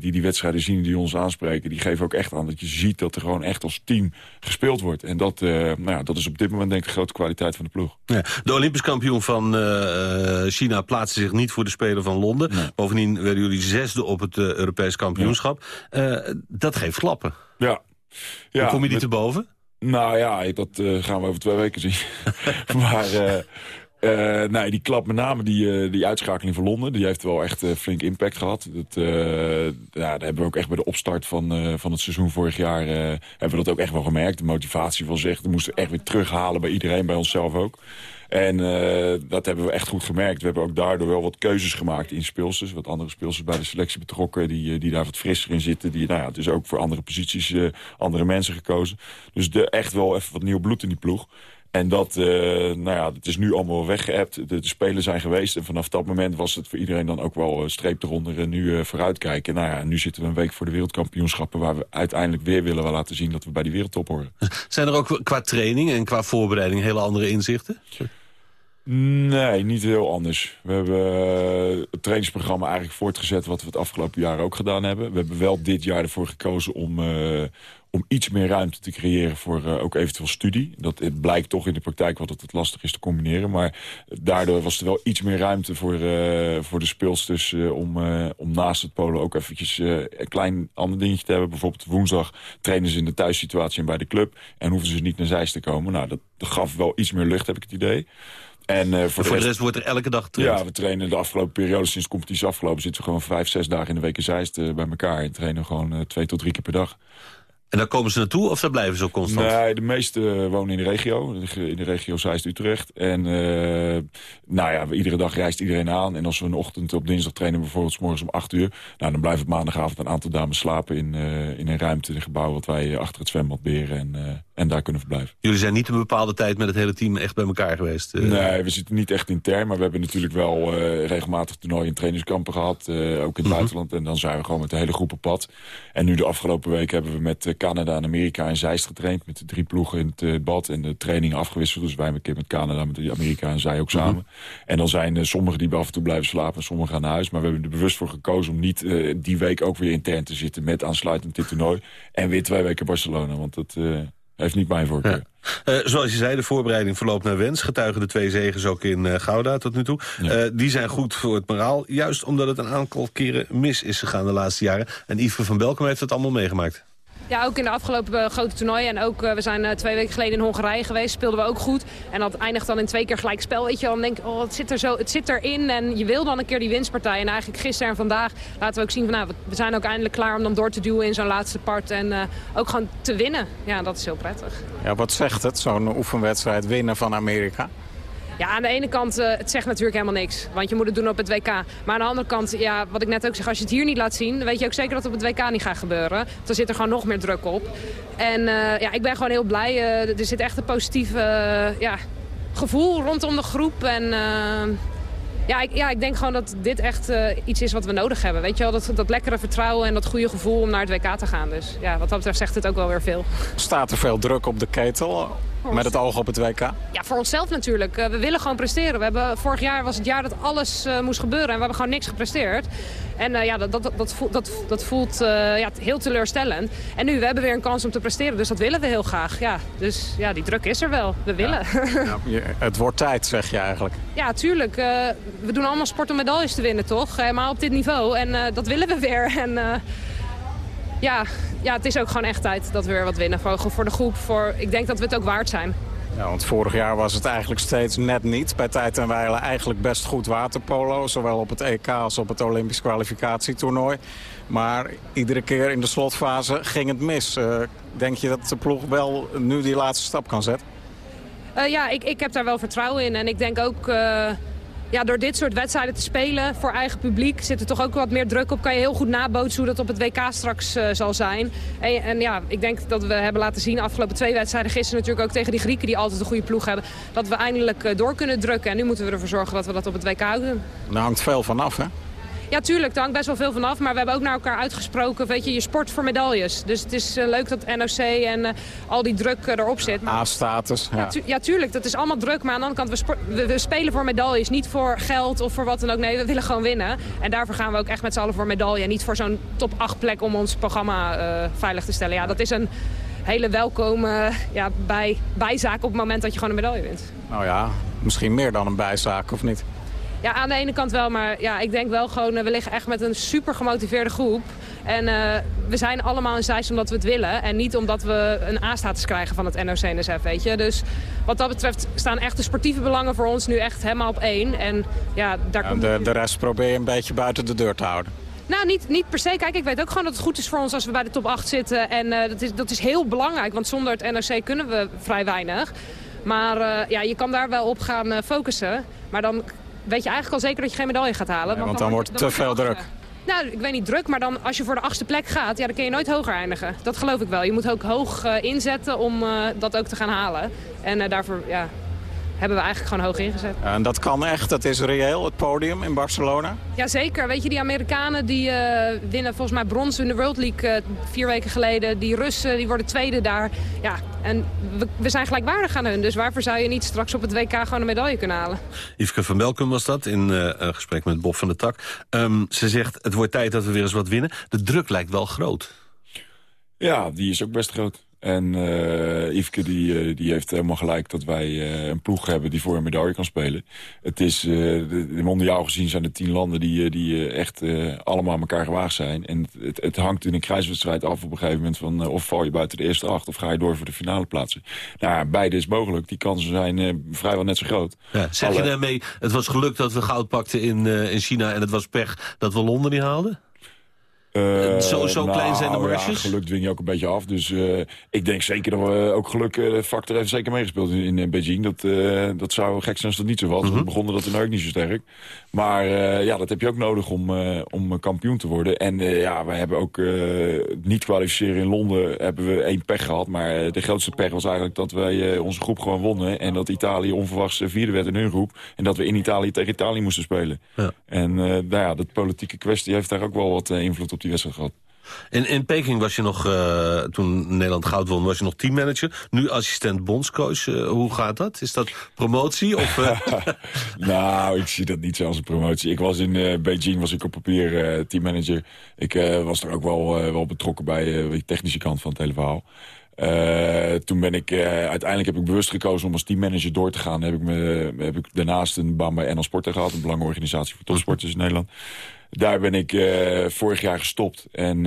die die wedstrijden zien, die ons aanspreken. Die geven ook echt aan dat je ziet dat er gewoon echt als team gespeeld wordt. En dat, nou ja, dat is op dit moment denk ik de grote kwaliteit van de ploeg. Ja, de Olympisch kampioen van China plaatst zich niet voor de Spelen van Londen. Nee. Bovendien werden jullie zesde op het uh, Europees kampioenschap. Ja. Uh, dat geeft klappen. Ja. ja Hoe kom je die met... te boven? Nou ja, dat uh, gaan we over twee weken zien. maar uh, nee, die klap met name die, die uitschakeling van Londen... die heeft wel echt flink impact gehad. Dat, ja, dat hebben we ook echt bij de opstart van, van het seizoen vorig jaar... hebben we dat ook echt wel gemerkt. De motivatie was echt... we moesten echt weer terughalen bij iedereen, bij onszelf ook. En uh, dat hebben we echt goed gemerkt. We hebben ook daardoor wel wat keuzes gemaakt in speelsters. Wat andere speelsters bij de selectie betrokken die, die daar wat frisser in zitten. Die, nou ja, dus ook voor andere posities uh, andere mensen gekozen. Dus de, echt wel even wat nieuw bloed in die ploeg. En dat, uh, nou ja, het is nu allemaal weggeëpt. De, de, spelen zijn geweest. En vanaf dat moment was het voor iedereen dan ook wel uh, streep eronder. En nu uh, vooruitkijken. Nou ja, nu zitten we een week voor de wereldkampioenschappen... waar we uiteindelijk weer willen laten zien dat we bij die wereldtop horen. Zijn er ook qua training en qua voorbereiding hele andere inzichten? Nee, niet heel anders. We hebben het trainingsprogramma eigenlijk voortgezet... wat we het afgelopen jaar ook gedaan hebben. We hebben wel dit jaar ervoor gekozen om om iets meer ruimte te creëren voor uh, ook eventueel studie. Dat blijkt toch in de praktijk wat het lastig is te combineren. Maar daardoor was er wel iets meer ruimte voor, voor de speelsters... Om, om naast het polen ook eventjes een klein ander dingetje te hebben. Bijvoorbeeld woensdag trainen ze in de thuissituatie en bij de club... en hoeven ze niet naar Zeist te komen. Nou, dat gaf wel iets meer lucht, heb ik het idee. En uh, voor, de rest, rest, wordt er elke dag getraind? Ja, we trainen de afgelopen periode, sinds de competitie afgelopen... zitten we gewoon vijf, zes dagen in de week in Zeist uh, bij elkaar... en trainen gewoon uh, twee tot drie keer per dag. En daar komen ze naartoe of daar blijven ze ook constant? Nee, de meeste wonen in de regio. In de regio Zeist-Utrecht. En nou ja, iedere dag reist iedereen aan. En als we een ochtend op dinsdag trainen, bijvoorbeeld s morgens om 8 uur... Nou, dan blijft het maandagavond een aantal dames slapen in, in een ruimte, in een gebouw... wat wij achter het zwembad beren en, en daar kunnen verblijven. Jullie zijn niet een bepaalde tijd met het hele team echt bij elkaar geweest? Nee, we zitten niet echt intern. Maar we hebben natuurlijk wel regelmatig toernooien en trainingskampen gehad. ook in het mm buitenland. En dan zijn we gewoon met de hele groep op pad. En nu de afgelopen week hebben we met Canada en Amerika en Zeist getraind. Met de drie ploegen in het bad en de training afgewisseld. Dus wij een keer met Canada, met Amerika en zij ook samen. Mm -hmm. En dan zijn sommigen die af en toe blijven slapen en sommigen gaan naar huis. Maar we hebben er bewust voor gekozen om niet die week ook weer intern te zitten... met aansluitend dit toernooi. En weer twee weken Barcelona, want dat heeft niet mijn voorkeur. Ja. Uh, zoals je zei, de voorbereiding verloopt naar wens. Getuigen de twee zegens ook in uh, Gouda tot nu toe. Ja. Uh, die zijn goed voor het moraal. Juist omdat het een aantal keren mis is gegaan de laatste jaren. En Yves van Belkom heeft het allemaal meegemaakt. Ja, ook in de afgelopen uh, grote toernooien. En ook, uh, we zijn uh, twee weken geleden in Hongarije geweest. Speelden we ook goed. En dat eindigt dan in twee keer gelijk spel. Weet je. Dan denk ik, oh, het zit, er zo, het zit erin. En je wil dan een keer die winstpartij. En eigenlijk gisteren en vandaag laten we ook zien van... Nou, we zijn ook eindelijk klaar om dan door te duwen in zo'n laatste part. En ook gewoon te winnen. Ja, dat is heel prettig. Ja, wat zegt het, zo'n oefenwedstrijd winnen van Amerika? Ja, aan de ene kant, uh, het zegt natuurlijk helemaal niks. Want je moet het doen op het WK. Maar aan de andere kant, ja, wat ik net ook zeg, als je het hier niet laat zien... weet je ook zeker dat het op het WK niet gaat gebeuren. Dan zit er gewoon nog meer druk op. En uh, ja, ik ben gewoon heel blij. Uh, er zit echt een positief ja, gevoel rondom de groep. En ja ik, ja, ik denk gewoon dat dit echt iets is wat we nodig hebben. Weet je wel, dat, dat lekkere vertrouwen en dat goede gevoel om naar het WK te gaan. Dus ja, wat dat betreft zegt het ook wel weer veel. Staat er veel druk op de ketel? Met het oog op het WK? Ja, voor onszelf natuurlijk. Uh, we willen gewoon presteren. We hebben, vorig jaar was het jaar dat alles uh, moest gebeuren en we hebben gewoon niks gepresteerd. En uh, ja, dat, dat, dat, voelt, dat, dat voelt ja, heel teleurstellend. En nu, we hebben weer een kans om te presteren, dus dat willen we heel graag. Ja, dus ja, die druk is er wel. We willen. Ja. ja het wordt tijd, zeg je eigenlijk. Ja, tuurlijk. we doen allemaal sport om medailles te winnen, toch? maar op dit niveau. En dat willen we weer. En ja, ja, het is ook gewoon echt tijd dat we weer wat winnen. Voor, voor de groep. Voor, ik denk dat we het ook waard zijn. Ja, want vorig jaar was het eigenlijk steeds net niet. Bij tijd en wijle eigenlijk best goed waterpolo. Zowel op het EK als op het Olympisch kwalificatietoernooi. Maar iedere keer in de slotfase ging het mis. Uh, denk je dat de ploeg wel nu die laatste stap kan zetten? Uh, ja, ik, ik heb daar wel vertrouwen in. En ik denk ook... Uh ja, door dit soort wedstrijden te spelen voor eigen publiek zit er toch ook wat meer druk op. Kan je heel goed nabootsen hoe dat op het WK straks uh, zal zijn. En, en, ja, ik denk dat we hebben laten zien afgelopen twee wedstrijden. Gisteren natuurlijk ook tegen die Grieken die altijd een goede ploeg hebben. Dat we eindelijk uh, door kunnen drukken. En nu moeten we ervoor zorgen dat we dat op het WK doen. Daar hangt veel van af, hè? Ja, tuurlijk, daar hangt best wel veel van af. Maar we hebben ook naar elkaar uitgesproken, weet je, je sport voor medailles. Dus het is uh, leuk dat NOC en uh, al die druk uh, erop zit. A-status, ja. Ja, tu ja, tuurlijk, dat is allemaal druk. Maar aan de andere kant, we, we, we, spelen voor medailles. Niet voor geld of voor wat dan ook. Nee, we willen gewoon winnen. En daarvoor gaan we ook echt met z'n allen voor medaille. Niet voor zo'n top 8 plek om ons programma veilig te stellen. Ja, dat is een hele welkome ja, bij, bijzaak op het moment dat je gewoon een medaille wint. Nou ja, misschien meer dan een bijzaak, of niet? Ja, aan de ene kant wel, maar ja, ik denk wel gewoon, we liggen echt met een super gemotiveerde groep. En uh, we zijn allemaal in Zeist omdat we het willen. En niet omdat we een A-status krijgen van het NOC-NSF, weet je. Dus wat dat betreft staan echt de sportieve belangen voor ons nu echt helemaal op één. En ja, daar ja, de, de rest probeer je een beetje buiten de deur te houden. Nou, niet, niet per se. Kijk, ik weet ook gewoon dat het goed is voor ons als we bij de top 8 zitten. En uh, dat, is, dat is heel belangrijk, want zonder het NOC kunnen we vrij weinig. Maar uh, ja, je kan daar wel op gaan focussen. Maar dan weet je eigenlijk al zeker dat je geen medaille gaat halen. Ja, want dan, dan wordt het te veel druk. Nou, ik weet niet druk, maar dan als je voor de achtste plek gaat, ja, dan kun je nooit hoger eindigen. Dat geloof ik wel. Je moet ook hoog uh, inzetten om dat ook te gaan halen. En daarvoor, ja, hebben we eigenlijk gewoon hoog ingezet. En dat kan echt, dat is reëel, het podium in Barcelona? Jazeker. Weet je, die Amerikanen die uh, winnen volgens mij brons in de World League uh, vier weken geleden. Die Russen die worden tweede daar. Ja, en we, we, zijn gelijkwaardig aan hun. Dus waarvoor zou je niet straks op het WK gewoon een medaille kunnen halen? Yveske van Belkum was dat in uh, een gesprek met Bob van der Tak. Um, ze zegt, het wordt tijd dat we weer eens wat winnen. De druk lijkt wel groot. Ja, die is ook best groot. En uh, Yveske die, uh, die heeft helemaal gelijk dat wij uh, een ploeg hebben die voor een medaille kan spelen. Het is, de, de mondiaal gezien zijn er tien landen die, die echt allemaal aan elkaar gewaagd zijn. En het, het, hangt in een kruiswedstrijd af op een gegeven moment van of val je buiten de eerste acht of ga je door voor de finale plaatsen. Nou, beide is mogelijk. Die kansen zijn vrijwel net zo groot. Ja, zeg Alle... je daarmee, het was geluk dat we goud pakten in, in China en het was pech dat we Londen niet haalden? Uh, zo zo nou, klein zijn de marges? Ja, geluk dwing je ook een beetje af. Dus uh, ik denk zeker dat we ook geluk uh, factor heeft zeker meegespeeld in, in Beijing. Dat, dat zou gek zijn als dat niet zo was. Mm -hmm. We begonnen dat toen ook niet zo sterk. Maar ja, dat heb je ook nodig om, om kampioen te worden. En ja, wij hebben ook niet kwalificeren in Londen hebben we één pech gehad. Maar de grootste pech was eigenlijk dat wij onze groep gewoon wonnen. En dat Italië onverwachts vierde werd in hun groep. En dat we in Italië tegen Italië moesten spelen. Ja. En nou ja, dat politieke kwestie heeft daar ook wel wat invloed op die wedstrijd gehad. In, in Peking was je nog, uh, toen Nederland goud won, was je nog teammanager. Nu assistent bondscoach. Uh, hoe gaat dat? Is dat promotie? Of, uh... nou, ik zie dat niet als een promotie. Ik was in Beijing, was ik op papier teammanager. Ik was er ook wel, wel betrokken bij de technische kant van het hele verhaal. Uh, toen ben ik, uh, uiteindelijk heb ik bewust gekozen om als teammanager door te gaan. Heb ik, me, heb ik daarnaast een baan bij NL Sporten gehad. Een belangrijke organisatie voor topsporters in Nederland. Daar ben ik uh, vorig jaar gestopt. En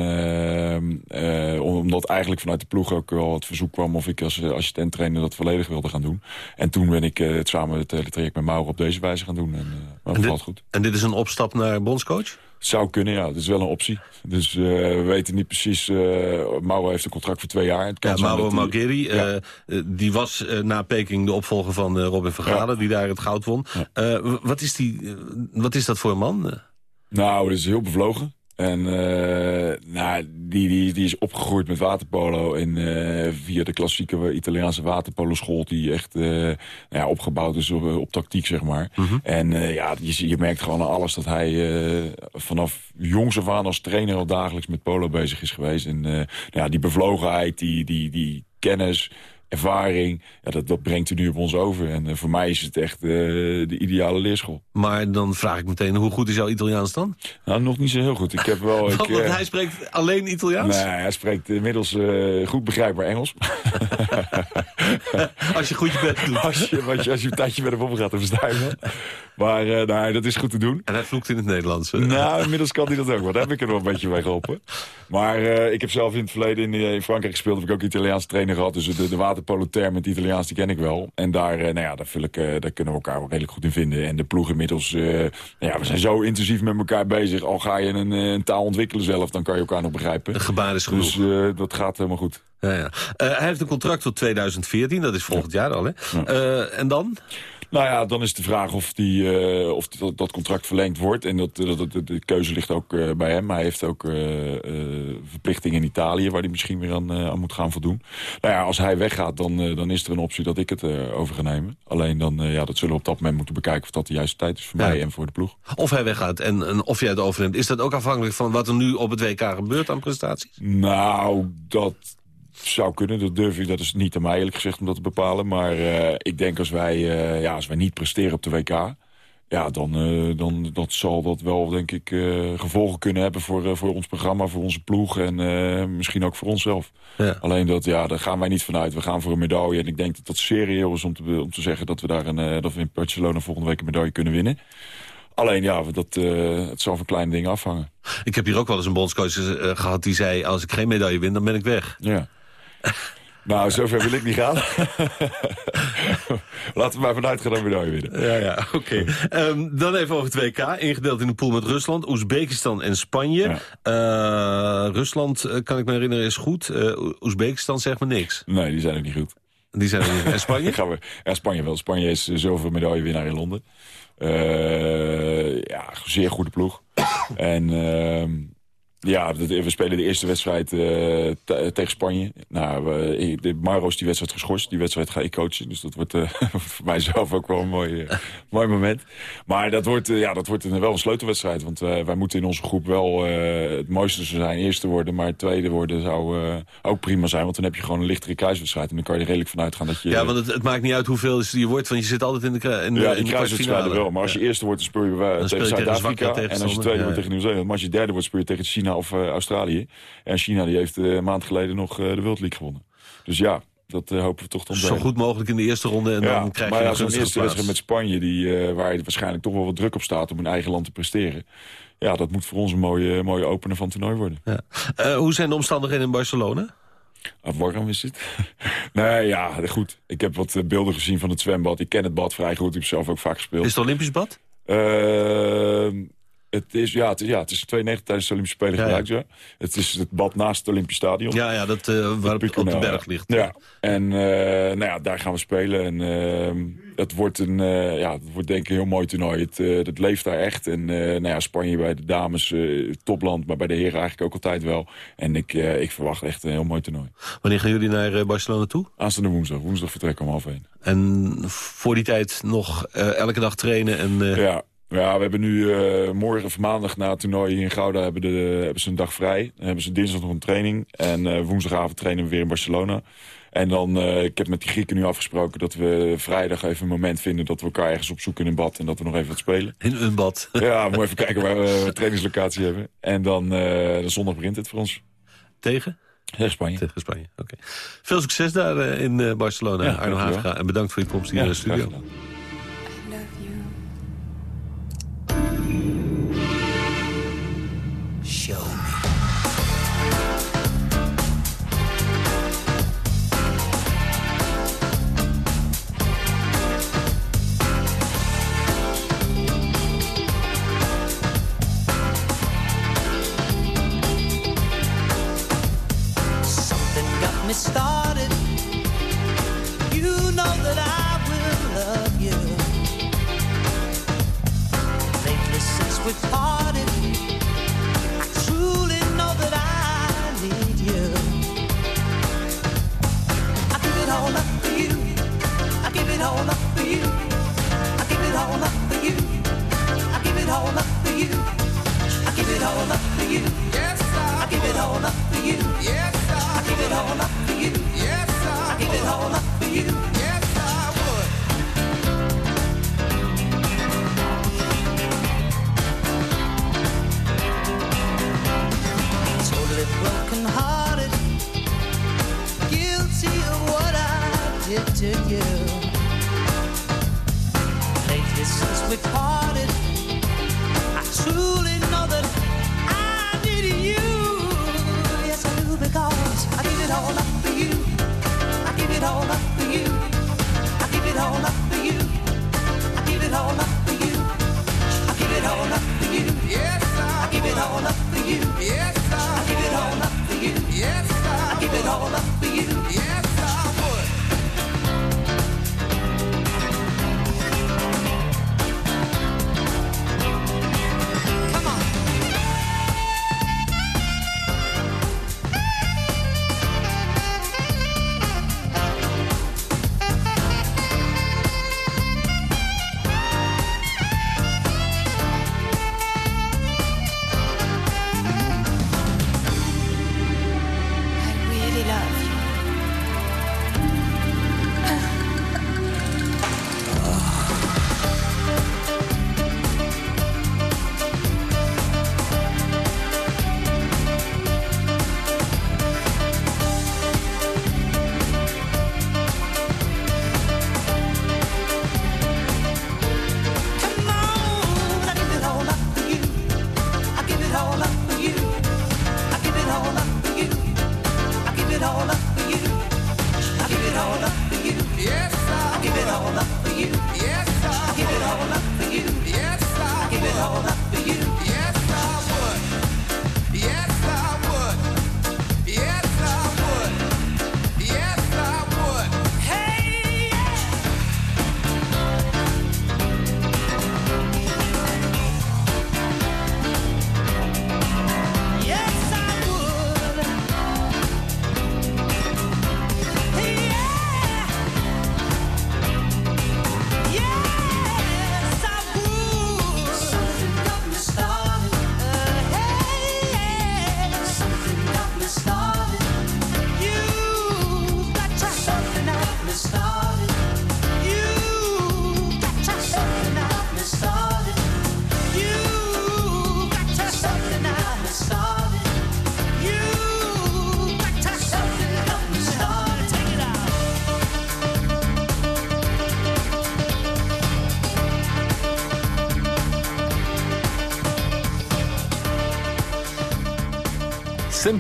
omdat eigenlijk vanuit de ploeg ook wel het verzoek kwam... of ik als assistent trainer dat volledig wilde gaan doen. En toen ben ik het samen het hele traject met Mauro op deze wijze gaan doen. En, maar dat valt goed. En dit is een opstap naar bondscoach? Zou kunnen, ja. Dat is wel een optie. Dus uh, we weten niet precies... Uh, Mauro heeft een contract voor twee jaar. Het kan ja, Mauro Malgeri, ja. uh, die was na Peking de opvolger van Robin Vergade... Ja. die daar het goud won. wat, is die, wat is dat voor een man? Nou, dat is heel bevlogen. En uh, nou, die, die, die is opgegroeid met waterpolo. En uh, via de klassieke Italiaanse waterpolo school... die echt uh, nou ja, opgebouwd is op, op, tactiek, zeg maar. Mm -hmm. En ja, je, je merkt gewoon aan alles dat hij vanaf jongs af aan als trainer... al dagelijks met polo bezig is geweest. En nou ja, die bevlogenheid, die, die, die kennis ervaring, ja, dat, dat brengt u nu op ons over. En uh, voor mij is het echt uh, de ideale leerschool. Maar dan vraag ik meteen, hoe goed is jouw Italiaans dan? Nou, nog niet zo heel goed. Ik heb wel... ik, Want uh, hij spreekt alleen Italiaans? Nee, hij spreekt inmiddels goed begrijpbaar Engels. als je goed je bent doet. Als je, als je, als je een tijdje met hem opgaat, dan versta je. Maar uh, nou, dat is goed te doen. En hij vloekt in het Nederlands. Nou, inmiddels kan hij dat ook. Daar heb ik er wel een beetje mee geholpen. Maar uh, ik heb zelf in het verleden in, in, Frankrijk gespeeld. Heb ik ook Italiaanse trainer gehad. Dus de, de waterpolo-term met Italiaans, die ken ik wel. En daar, uh, nou ja, daar, vul ik, daar kunnen we elkaar wel redelijk goed in vinden. En de ploeg inmiddels, nou ja, we zijn zo intensief met elkaar bezig. Al ga je een, een, taal ontwikkelen zelf, dan kan je elkaar nog begrijpen. Een gebaar is genoeg. Dus dat gaat helemaal goed. Ja, ja. hij heeft een contract tot 2014, dat is volgend jaar al. Hè? En dan? Nou ja, dan is de vraag of, die, uh, of dat, dat, contract verlengd wordt. En dat, dat, dat de keuze ligt ook uh, bij hem. Hij heeft ook uh, verplichtingen in Italië... waar hij misschien weer aan, aan, moet gaan voldoen. Nou ja, als hij weggaat, dan, dan is er een optie dat ik het over ga nemen. Alleen dan, ja, dat zullen we op dat moment moeten bekijken... of dat de juiste tijd is voor ja. mij en voor de ploeg. Of hij weggaat en, en of jij het overneemt. Is dat ook afhankelijk van wat er nu op het WK gebeurt aan prestaties? Nou, dat zou kunnen, dat durf ik. Dat is niet aan mij eerlijk gezegd om dat te bepalen. Maar uh, ik denk als wij, uh, ja, als wij niet presteren op de WK... Ja, dan, uh, dan dat zal dat wel, denk ik, gevolgen kunnen hebben voor, voor ons programma, voor onze ploeg en misschien ook voor onszelf. Ja. Alleen dat, ja, daar gaan wij niet vanuit. We gaan voor een medaille en ik denk dat dat serieus is om te, om te zeggen dat we daar een, dat we in Barcelona volgende week een medaille kunnen winnen. Alleen ja, dat, uh, het zal van kleine dingen afhangen. Ik heb hier ook wel eens een bondscoach uh, gehad die zei... als ik geen medaille win, dan ben ik weg. Ja. Nou, zover wil ik niet gaan. Laten we maar vanuit gaan dat we medaille winnen. Ja, ja, oké. Okay. Um, dan even over het WK. Ingedeeld in een pool met Rusland, Oezbekistan en Spanje. Ja. Uh, Rusland, kan ik me herinneren, is goed. Uh, Oezbekistan zegt me niks. Nee, die zijn ook niet goed. Die zijn er niet. En Spanje? Gaan we, ja, Spanje wel. Spanje is zilveren medaillewinnaar in Londen. Uh, ja, zeer goede ploeg. en ehm, ja, we spelen de eerste wedstrijd uh, tegen Spanje. Nou, we, de Maro is die wedstrijd geschorst. Die wedstrijd ga ik coachen. Dus dat wordt uh, voor mijzelf ook wel een mooi, uh, mooi moment. Maar dat wordt, ja, dat wordt een, wel een sleutelwedstrijd. Want wij moeten in onze groep wel het mooiste zijn eerste worden. Maar tweede worden zou ook prima zijn. Want dan heb je gewoon een lichtere kruiswedstrijd. En dan kan je er redelijk van uitgaan dat je... Ja, want het, het maakt niet uit hoeveel je wordt. Want je zit altijd in de, in de, ja, in de kruiswedstrijden wel. Maar als je ja. eerste wordt, dan speel je uh, tegen Zuid-Afrika. En als je tweede ja, wordt tegen Nieuw-Zeeland. Maar als je derde wordt, speel je tegen China of uh, Australië. En China die heeft uh, een maand geleden nog uh, de World League gewonnen. Dus ja, dat hopen we toch te. Zo goed mogelijk in de eerste ronde en ja, dan krijg maar je ja, een zo'n eerste wedstrijd met Spanje, die, uh, waar je waarschijnlijk toch wel wat druk op staat om in eigen land te presteren. Ja, dat moet voor ons een mooie, mooie opener van het toernooi worden. Ja. Uh, hoe zijn de omstandigheden in Barcelona? Ah, warm is het. nee, ja, goed. Ik heb wat beelden gezien van het zwembad. Ik ken het bad vrij goed. Ik heb zelf ook vaak gespeeld. Is het Olympisch bad? Uh, het is, ja, het is, ja, het is 92 tijdens de Olympische Spelen Ja, ja. gebruikt. Ja. Het is het bad naast het Olympisch Stadion. Ja, ja dat, uh, waar het op de berg ligt. Ja, en uh, nou ja, daar gaan we spelen. En uh, het wordt een, uh, ja, het wordt denk ik een heel mooi toernooi. Het, leeft daar echt. En nou ja, Spanje bij de dames topland, maar bij de heren eigenlijk ook altijd wel. En ik, ik verwacht echt een heel mooi toernooi. Wanneer gaan jullie naar Barcelona toe? Aanstaande woensdag. Woensdag vertrekken om half één. En voor die tijd nog elke dag trainen? En. Ja, ja, we hebben nu uh, morgen of maandag na het toernooi hier in Gouda hebben, de, hebben ze een dag vrij. Dan hebben ze dinsdag nog een training. En uh, woensdagavond trainen we weer in Barcelona. En dan, uh, ik heb met die Grieken nu afgesproken dat we vrijdag even een moment vinden... dat we elkaar ergens opzoeken in een bad en dat we nog even wat spelen. In een bad? Ja, moeten even kijken waar we een trainingslocatie hebben. En dan, zondag begint het voor ons. Tegen? Tegen Spanje. Tegen Spanje, oké. Okay. Veel succes daar in Barcelona, Ja, Arno. Haafga. En bedankt voor je komst hier Ja, in de studio. Yes, I give it all up for you. Yes, I give it all up for you. Yes, I give it all up for you. Yes, I would. Totally broken hearted, guilty of what I did to you. Lately, since we parted, all my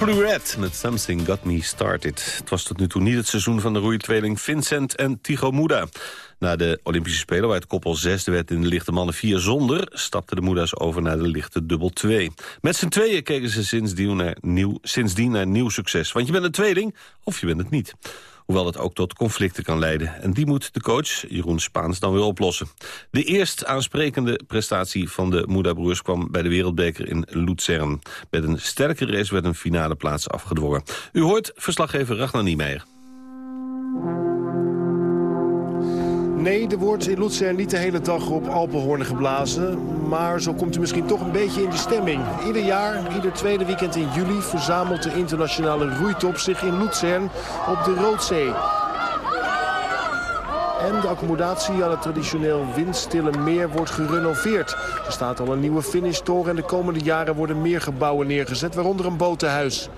Simply Red met Something Got Me Started. Het was tot nu toe niet het seizoen van de roeitweeling Vincent en Tigo Moeda. Na de Olympische Spelen, waar het koppel zesde werd in de lichte mannen 4 zonder... stapten de Moeda's over naar de lichte dubbel 2. Met z'n tweeën keken ze sindsdien naar, nieuw, sindsdien naar nieuw succes. Want je bent een tweeling of je bent het niet. Hoewel dat ook tot conflicten kan leiden. En die moet de coach, Jeroen Spaans, dan weer oplossen. De eerst aansprekende prestatie van de Moeda-broers... kwam bij de Wereldbeker in Luzern. Met een sterke race werd een finale plaats afgedwongen. U hoort verslaggever Ragnar Niemeyer. Nee, er wordt in Luzern niet de hele dag op Alpenhoornen geblazen. Maar zo komt u misschien toch een beetje in de stemming. Ieder jaar, ieder tweede weekend in juli... verzamelt de internationale roeitop zich in Luzern op de Roodzee. En de accommodatie aan het traditioneel windstille meer wordt gerenoveerd. Er staat al een nieuwe finishtoren en de komende jaren worden meer gebouwen neergezet, waaronder een botenhuis.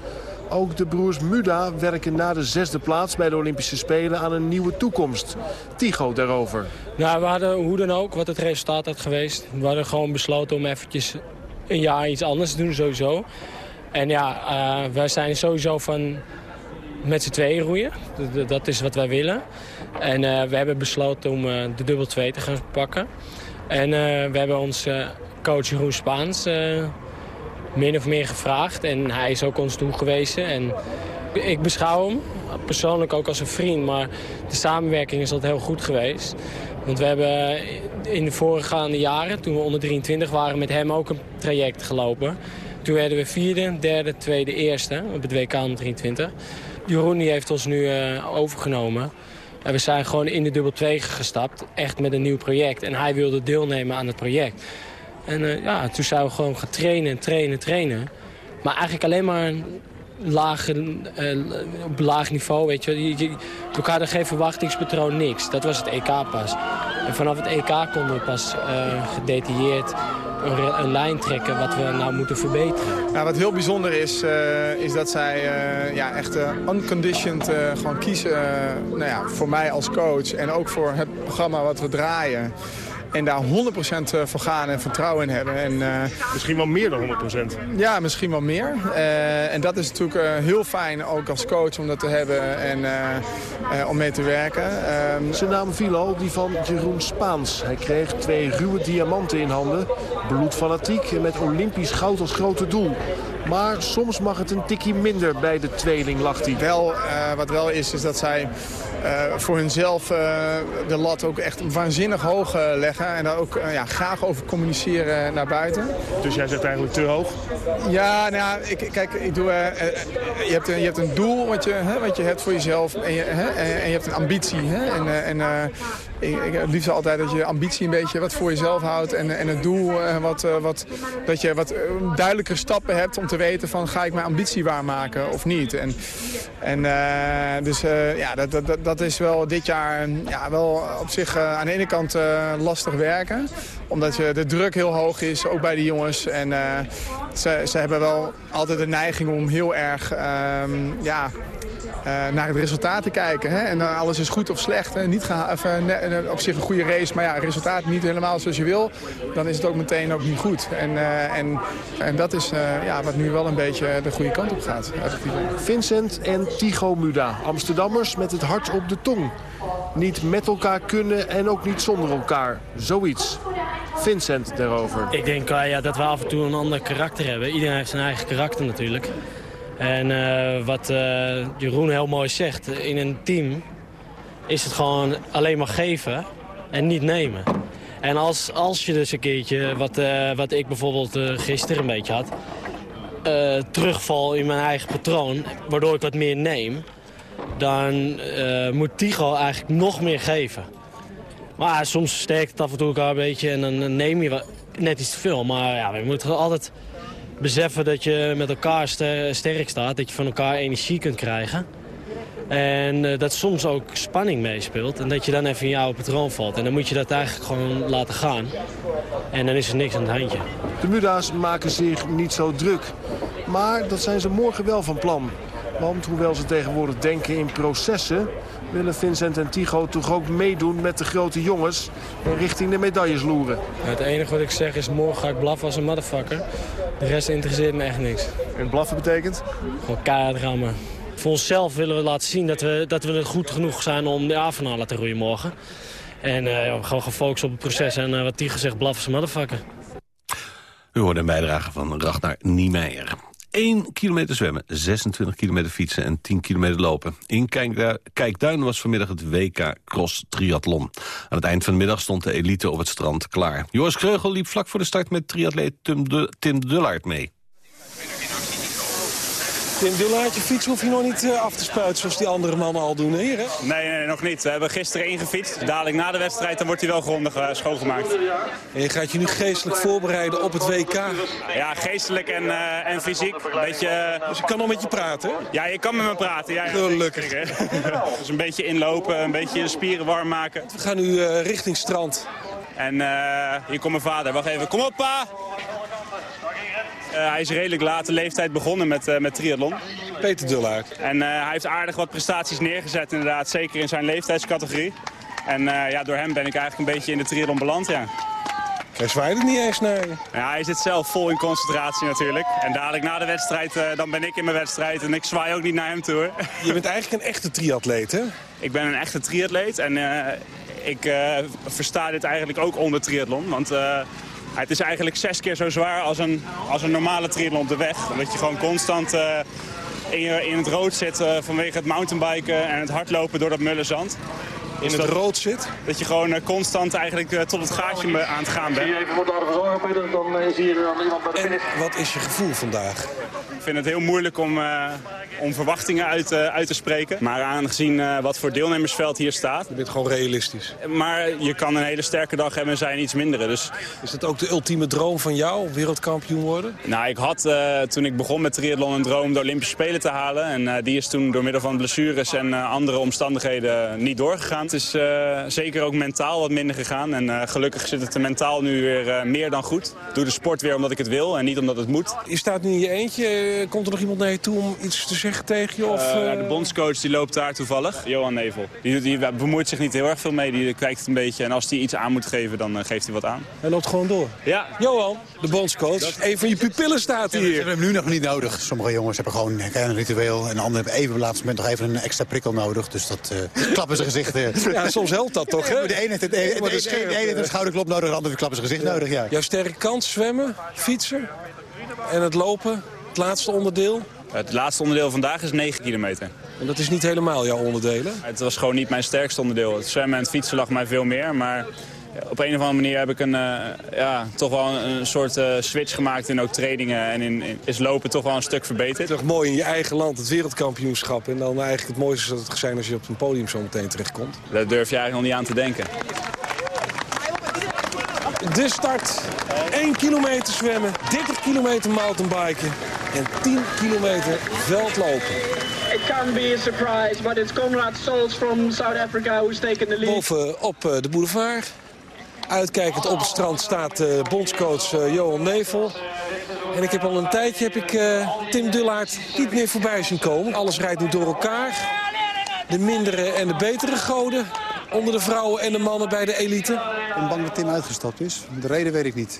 Ook de broers Muda werken na de zesde plaats bij de Olympische Spelen aan een nieuwe toekomst. Tigo daarover. Nou, we hadden hoe dan ook, wat het resultaat had geweest. We hadden gewoon besloten om eventjes een jaar iets anders te doen sowieso. En ja, uh, wij zijn sowieso van met z'n tweeën roeien. Dat is wat wij willen. En uh, we hebben besloten om uh, de dubbel 2 te gaan pakken. En we hebben ons coach Jeroen Spaans min of meer gevraagd. En hij is ook ons toegewezen. En ik beschouw hem persoonlijk ook als een vriend. Maar de samenwerking is altijd heel goed geweest. Want we hebben in de voorgaande jaren, toen we onder 23 waren... met hem ook een traject gelopen. Toen werden we vierde, derde, tweede, eerste op het WK onder 23. Jeroen heeft ons nu uh, overgenomen. En we zijn gewoon in de dubbel 2 gestapt. Echt met een nieuw project. En hij wilde deelnemen aan het project. En uh, ja, toen zijn we gewoon gaan trainen, trainen, trainen. Maar eigenlijk alleen maar laag, uh, op laag niveau, weet je. we hadden geen verwachtingspatroon, niks. Dat was het EK pas. En vanaf het EK konden we pas uh, gedetailleerd een, een, lijn trekken wat we nou moeten verbeteren. Wat heel bijzonder is, uh, is dat zij uh, ja, echt unconditioned gewoon kiezen nou ja, voor mij als coach. En ook voor het programma wat we draaien. En daar 100% voor gaan en vertrouwen in hebben. En, uh, misschien wel meer dan 100%. Ja, misschien wel meer. Uh, en dat is natuurlijk uh, heel fijn ook als coach om dat te hebben en om mee te werken. Zijn naam viel al, die van Jeroen Spaans. Hij kreeg twee ruwe diamanten in handen. Bloedfanatiek en met Olympisch goud als grote doel. Maar soms mag het een tikkie minder bij de tweeling, lacht hij. Wel, wat wel is, is dat zij uh, voor hunzelf uh, de lat ook echt waanzinnig hoog uh, leggen. En daar ook ja, graag over communiceren naar buiten. Dus jij zegt eigenlijk te hoog? Ja, nou ja, ik, kijk, ik doe, je, hebt een, je hebt een doel wat je, hè, wat je hebt voor jezelf. En je, hè, en, je hebt een ambitie. Hè, en, en ik, ik het liefst altijd dat je ambitie een beetje wat voor jezelf houdt. En, en het doel wat, wat, dat je wat duidelijker stappen hebt om te weten van ga ik mijn ambitie waarmaken of niet. En, en dus ja, dat, dat, dat is wel dit jaar ja, wel op zich uh, aan de ene kant lastig werken. Omdat je, de druk heel hoog is, ook bij de jongens. En ze, ze hebben wel altijd de neiging om heel erg ehm, ja, naar het resultaat te kijken. Hè? En alles is goed of slecht. Hè? Niet even, op zich een goede race, maar ja, het resultaat niet helemaal zoals je wil. Dan is het ook meteen ook niet goed. En, en, en dat is ja, wat nu wel een beetje de goede kant op gaat. Vincent en Tigo Muda, Amsterdammers met het hart op de tong. Niet met elkaar kunnen en ook niet zonder elkaar. Zoiets. Vincent daarover. Ik denk uh, ja, dat we af en toe een ander karakter hebben. Iedereen heeft zijn eigen karakter natuurlijk. En uh, wat uh, Jeroen heel mooi zegt, in een team is het gewoon alleen maar geven en niet nemen. En als, als je dus een keertje, wat, wat ik bijvoorbeeld gisteren een beetje had... terugval in mijn eigen patroon, waardoor ik wat meer neem dan moet Tigo eigenlijk nog meer geven. Maar soms sterkt het af en toe elkaar een beetje en dan neem je net iets te veel. Maar ja, we moeten altijd beseffen dat je met elkaar sterk staat. Dat je van elkaar energie kunt krijgen. En uh, dat soms ook spanning meespeelt. En dat je dan even in jouw patroon valt. En dan moet je dat eigenlijk gewoon laten gaan. En dan is er niks aan het handje. De Muda's maken zich niet zo druk. Maar dat zijn ze morgen wel van plan. Want hoewel ze tegenwoordig denken in processen... willen Vincent en Tigo toch ook meedoen met de grote jongens... en richting de medailles loeren. Het enige wat ik zeg is, morgen ga ik blaffen als een motherfucker. De rest interesseert me echt niks. En blaffen betekent? Gewoon keihard rammen. Voor onszelf willen we laten zien dat we, dat we goed genoeg zijn om de A-finale te roeien morgen. En uh, ja, gewoon gefocust op het proces en uh, wat Tigo zegt, blaffen als een motherfucker. U hoort een bijdrage van Ragnar Niemeyer. 1 kilometer zwemmen, 26 kilometer fietsen en 10 kilometer lopen. In Kijkduin was vanmiddag het WK Cross Triathlon. Aan het eind van de middag stond de elite op het strand klaar. Joris Kreugel liep vlak voor de start met triatleet Tim Dullaert mee. Tim je fiets hoef je nog niet uh, af te spuiten zoals die andere mannen al doen, hier hè? Nee, nee, nog niet. We hebben gisteren ingefietst. Dadelijk na de wedstrijd dan wordt hij wel grondig uh, schoongemaakt. En je gaat je nu geestelijk voorbereiden op het WK? Ja, geestelijk en, uh, en fysiek. Een beetje, Dus ik kan nog met je praten? Ja, je kan met me praten. Ja, Gelukkig. dus een beetje inlopen, een beetje je spieren warm maken. We gaan nu richting strand. En hier komt mijn vader. Wacht even. Kom op, pa! Uh, hij is redelijk late leeftijd begonnen met, uh, met triathlon. Peter Dullaert. En uh, hij heeft aardig wat prestaties neergezet inderdaad, zeker in zijn leeftijdscategorie. En ja, door hem ben ik eigenlijk een beetje in de triathlon beland, ja. Hij zwaaide het niet eens naar je. Ja, hij zit zelf vol in concentratie natuurlijk. En dadelijk na de wedstrijd, dan ben ik in mijn wedstrijd en ik zwaai ook niet naar hem toe. Hoor. Je bent eigenlijk een echte triatleet, hè? Ik ben een echte triatleet en ik versta dit eigenlijk ook onder triathlon, want... Het is eigenlijk zes keer zo zwaar als een, als een normale triathlon op de weg. Omdat je gewoon constant uh, in, je, in het rood zit uh, vanwege het mountainbiken en het hardlopen door dat mulle zand. In het rood zit? Dat je gewoon uh, constant eigenlijk tot het gaatje aan het gaan bent. Even voor de dan zie je dan iemand bij de finish. En wat is je gevoel vandaag? Ik vind het heel moeilijk om, om verwachtingen uit, uh, uit te spreken. Maar aangezien uh, wat voor deelnemersveld hier staat... Je bent gewoon realistisch. Maar je kan een hele sterke dag hebben en zijn iets mindere. Dus... Is dat ook de ultieme droom van jou, wereldkampioen worden? Nou, ik had toen ik begon met triathlon een droom de Olympische Spelen te halen. En die is toen door middel van blessures en andere omstandigheden niet doorgegaan. Het is zeker ook mentaal wat minder gegaan. En gelukkig zit het er mentaal nu weer meer dan goed. Ik doe de sport weer omdat ik het wil en niet omdat het moet. Je staat nu in je eentje. Komt er nog iemand naar je toe om iets te zeggen tegen je? Of, uh, de bondscoach die loopt daar toevallig, Johan Nevel. Die, die, bemoeit zich niet heel erg veel mee, die kijkt het een beetje. En als hij iets aan moet geven, dan uh, geeft hij wat aan. Hij loopt gewoon door? Ja. Johan, de bondscoach, dat... een van je pupillen staat hier. Ze hebben hem nu nog niet nodig. Sommige jongens hebben gewoon een ritueel. En anderen hebben even op het laatste moment nog even een extra prikkel nodig. Dus dat uh, klappen zijn gezicht. ja, soms helpt dat toch, hè? De ene heeft een, een schouderklop nodig, de andere klappen zijn gezicht nodig, ja. Jouw sterke kant, zwemmen, fietsen en het lopen, het laatste onderdeel? Het laatste onderdeel vandaag is 9 kilometer. En dat is niet helemaal jouw onderdelen? Het was gewoon niet mijn sterkste onderdeel. Het zwemmen en het fietsen lag mij veel meer. Maar op een of andere manier heb ik een, uh, ja, toch wel een, soort uh, switch gemaakt in ook trainingen. En in, in, is lopen toch wel een stuk verbeterd. Toch mooi in je eigen land, het wereldkampioenschap. En dan eigenlijk het mooiste zou het zijn als je op een podium zo meteen terechtkomt. Daar durf je eigenlijk nog niet aan te denken. De start. 1 kilometer zwemmen, 30 kilometer mountainbiken en 10 kilometer veldlopen. It can be a surprise, but it's Conrad Solz from South Africa who's taken the lead. Boven op de boulevard. Uitkijkend op het strand staat uh, bondscoach uh, Johan Nevel. En ik heb al een tijdje heb ik, uh, Tim Dullaert niet meer voorbij zien komen. Alles rijdt nu door elkaar. De mindere en de betere goden onder de vrouwen en de mannen bij de elite. Ik ben bang dat Tim uitgestapt is. De reden weet ik niet.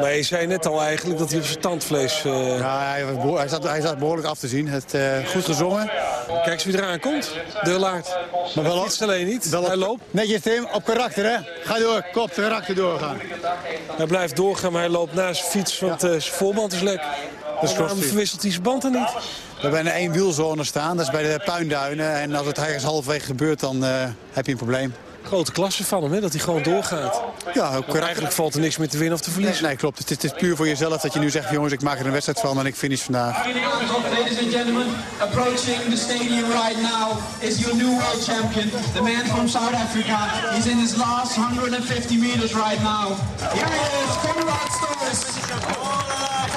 Nee, je zei net al eigenlijk dat hij op zijn tandvlees... Uh... Ja, hij, hij, zat, hij zat behoorlijk af te zien. Het, uh, goed gezongen. Kijk eens wie eraan komt. De Laart. Maar wel op, alleen niet. Wel op, hij loopt. Netjes Tim, op karakter hè. Ga door, kop karakter doorgaan. Hij blijft doorgaan, maar hij loopt naast zijn fiets, want ja. zijn voorband is lek. Dus waarom verwisselt hij zijn band dan niet? We hebben een één wielzone staan, dat is bij de puinduinen. En als het ergens halverwege gebeurt, dan uh, heb je een probleem. Grote klasse van hem, hè, dat hij gewoon doorgaat. Ja, ook eigenlijk valt er niks meer te winnen of te verliezen. Nee, nee klopt. Het is, het is, puur voor jezelf dat je nu zegt... jongens, ik maak er een wedstrijd van en ik finish vandaag. Ladies and gentlemen, approaching the stadium right now is your new world champion. The man from South Africa. He's in his last 150 meters right now. Here he is, Conrad Stolz.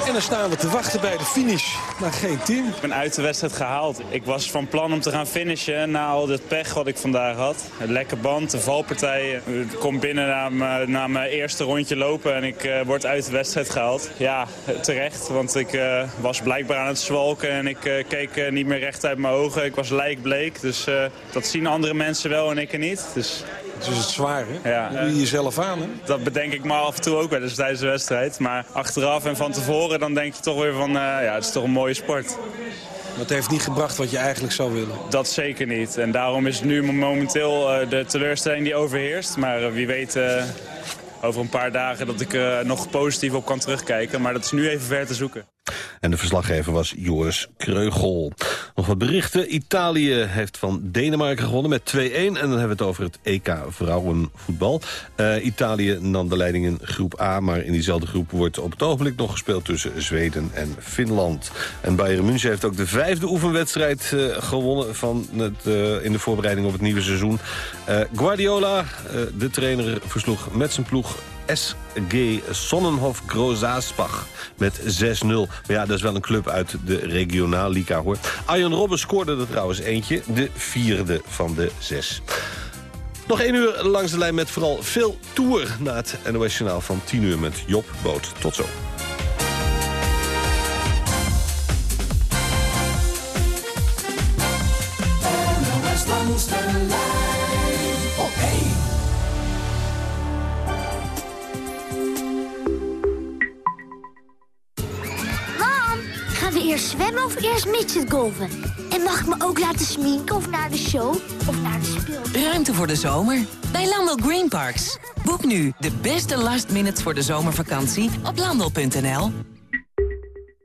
En dan staan we te wachten bij de finish, maar geen team. Ik ben uit de wedstrijd gehaald. Ik was van plan om te gaan finishen na al dit pech wat ik vandaag had. Een lekke band, de valpartij. Ik kom binnen na, mijn- na mijn eerste rondje lopen en ik eh, word uit de wedstrijd gehaald. Ja, terecht, want ik eh, was blijkbaar aan het zwalken en ik eh, keek niet meer recht uit mijn ogen. Ik was lijkbleek, dus dat zien andere mensen wel en ik er niet. Dus... Dus het is zwaar, hè? Ja. Doe je jezelf aan, hè? Dat bedenk ik maar af en toe ook wel eens tijdens de wedstrijd. Maar achteraf en van tevoren dan denk je toch weer van, eh, ja, het is toch een mooie sport. Het heeft niet gebracht wat je eigenlijk zou willen. Dat zeker niet. En daarom is het nu momenteel eh, de teleurstelling die overheerst. Maar eh, wie weet over een paar dagen dat ik er nog positief op kan terugkijken. Maar dat is nu even ver te zoeken. En de verslaggever was Joris Kreugel. Nog wat berichten. Italië heeft van Denemarken gewonnen met 2-1. En dan hebben we het over het EK vrouwenvoetbal. Eh, Italië nam de leiding in groep A. Maar in diezelfde groep wordt op het ogenblik nog gespeeld tussen Zweden en Finland. En Bayern München heeft ook de vijfde oefenwedstrijd eh, gewonnen... Van het, eh, in de voorbereiding op het nieuwe seizoen. Guardiola, de trainer, versloeg met zijn ploeg SG Sonnenhof Grozaspach met 6-0. Maar ja, dat is wel een club uit de regionaalliga, hoor. Arjen Robben scoorde er trouwens eentje, de vierde van de zes. Nog één uur langs de lijn met vooral veel tour... na het NOS Journaal van 10 uur met Job Boot. Tot zo. Of eerst midgetgolven? En mag ik me ook laten sminken of naar de show of naar de speel? Ruimte voor de zomer bij Landel Green Parks. Boek nu de beste last minutes voor de zomervakantie op landel.nl.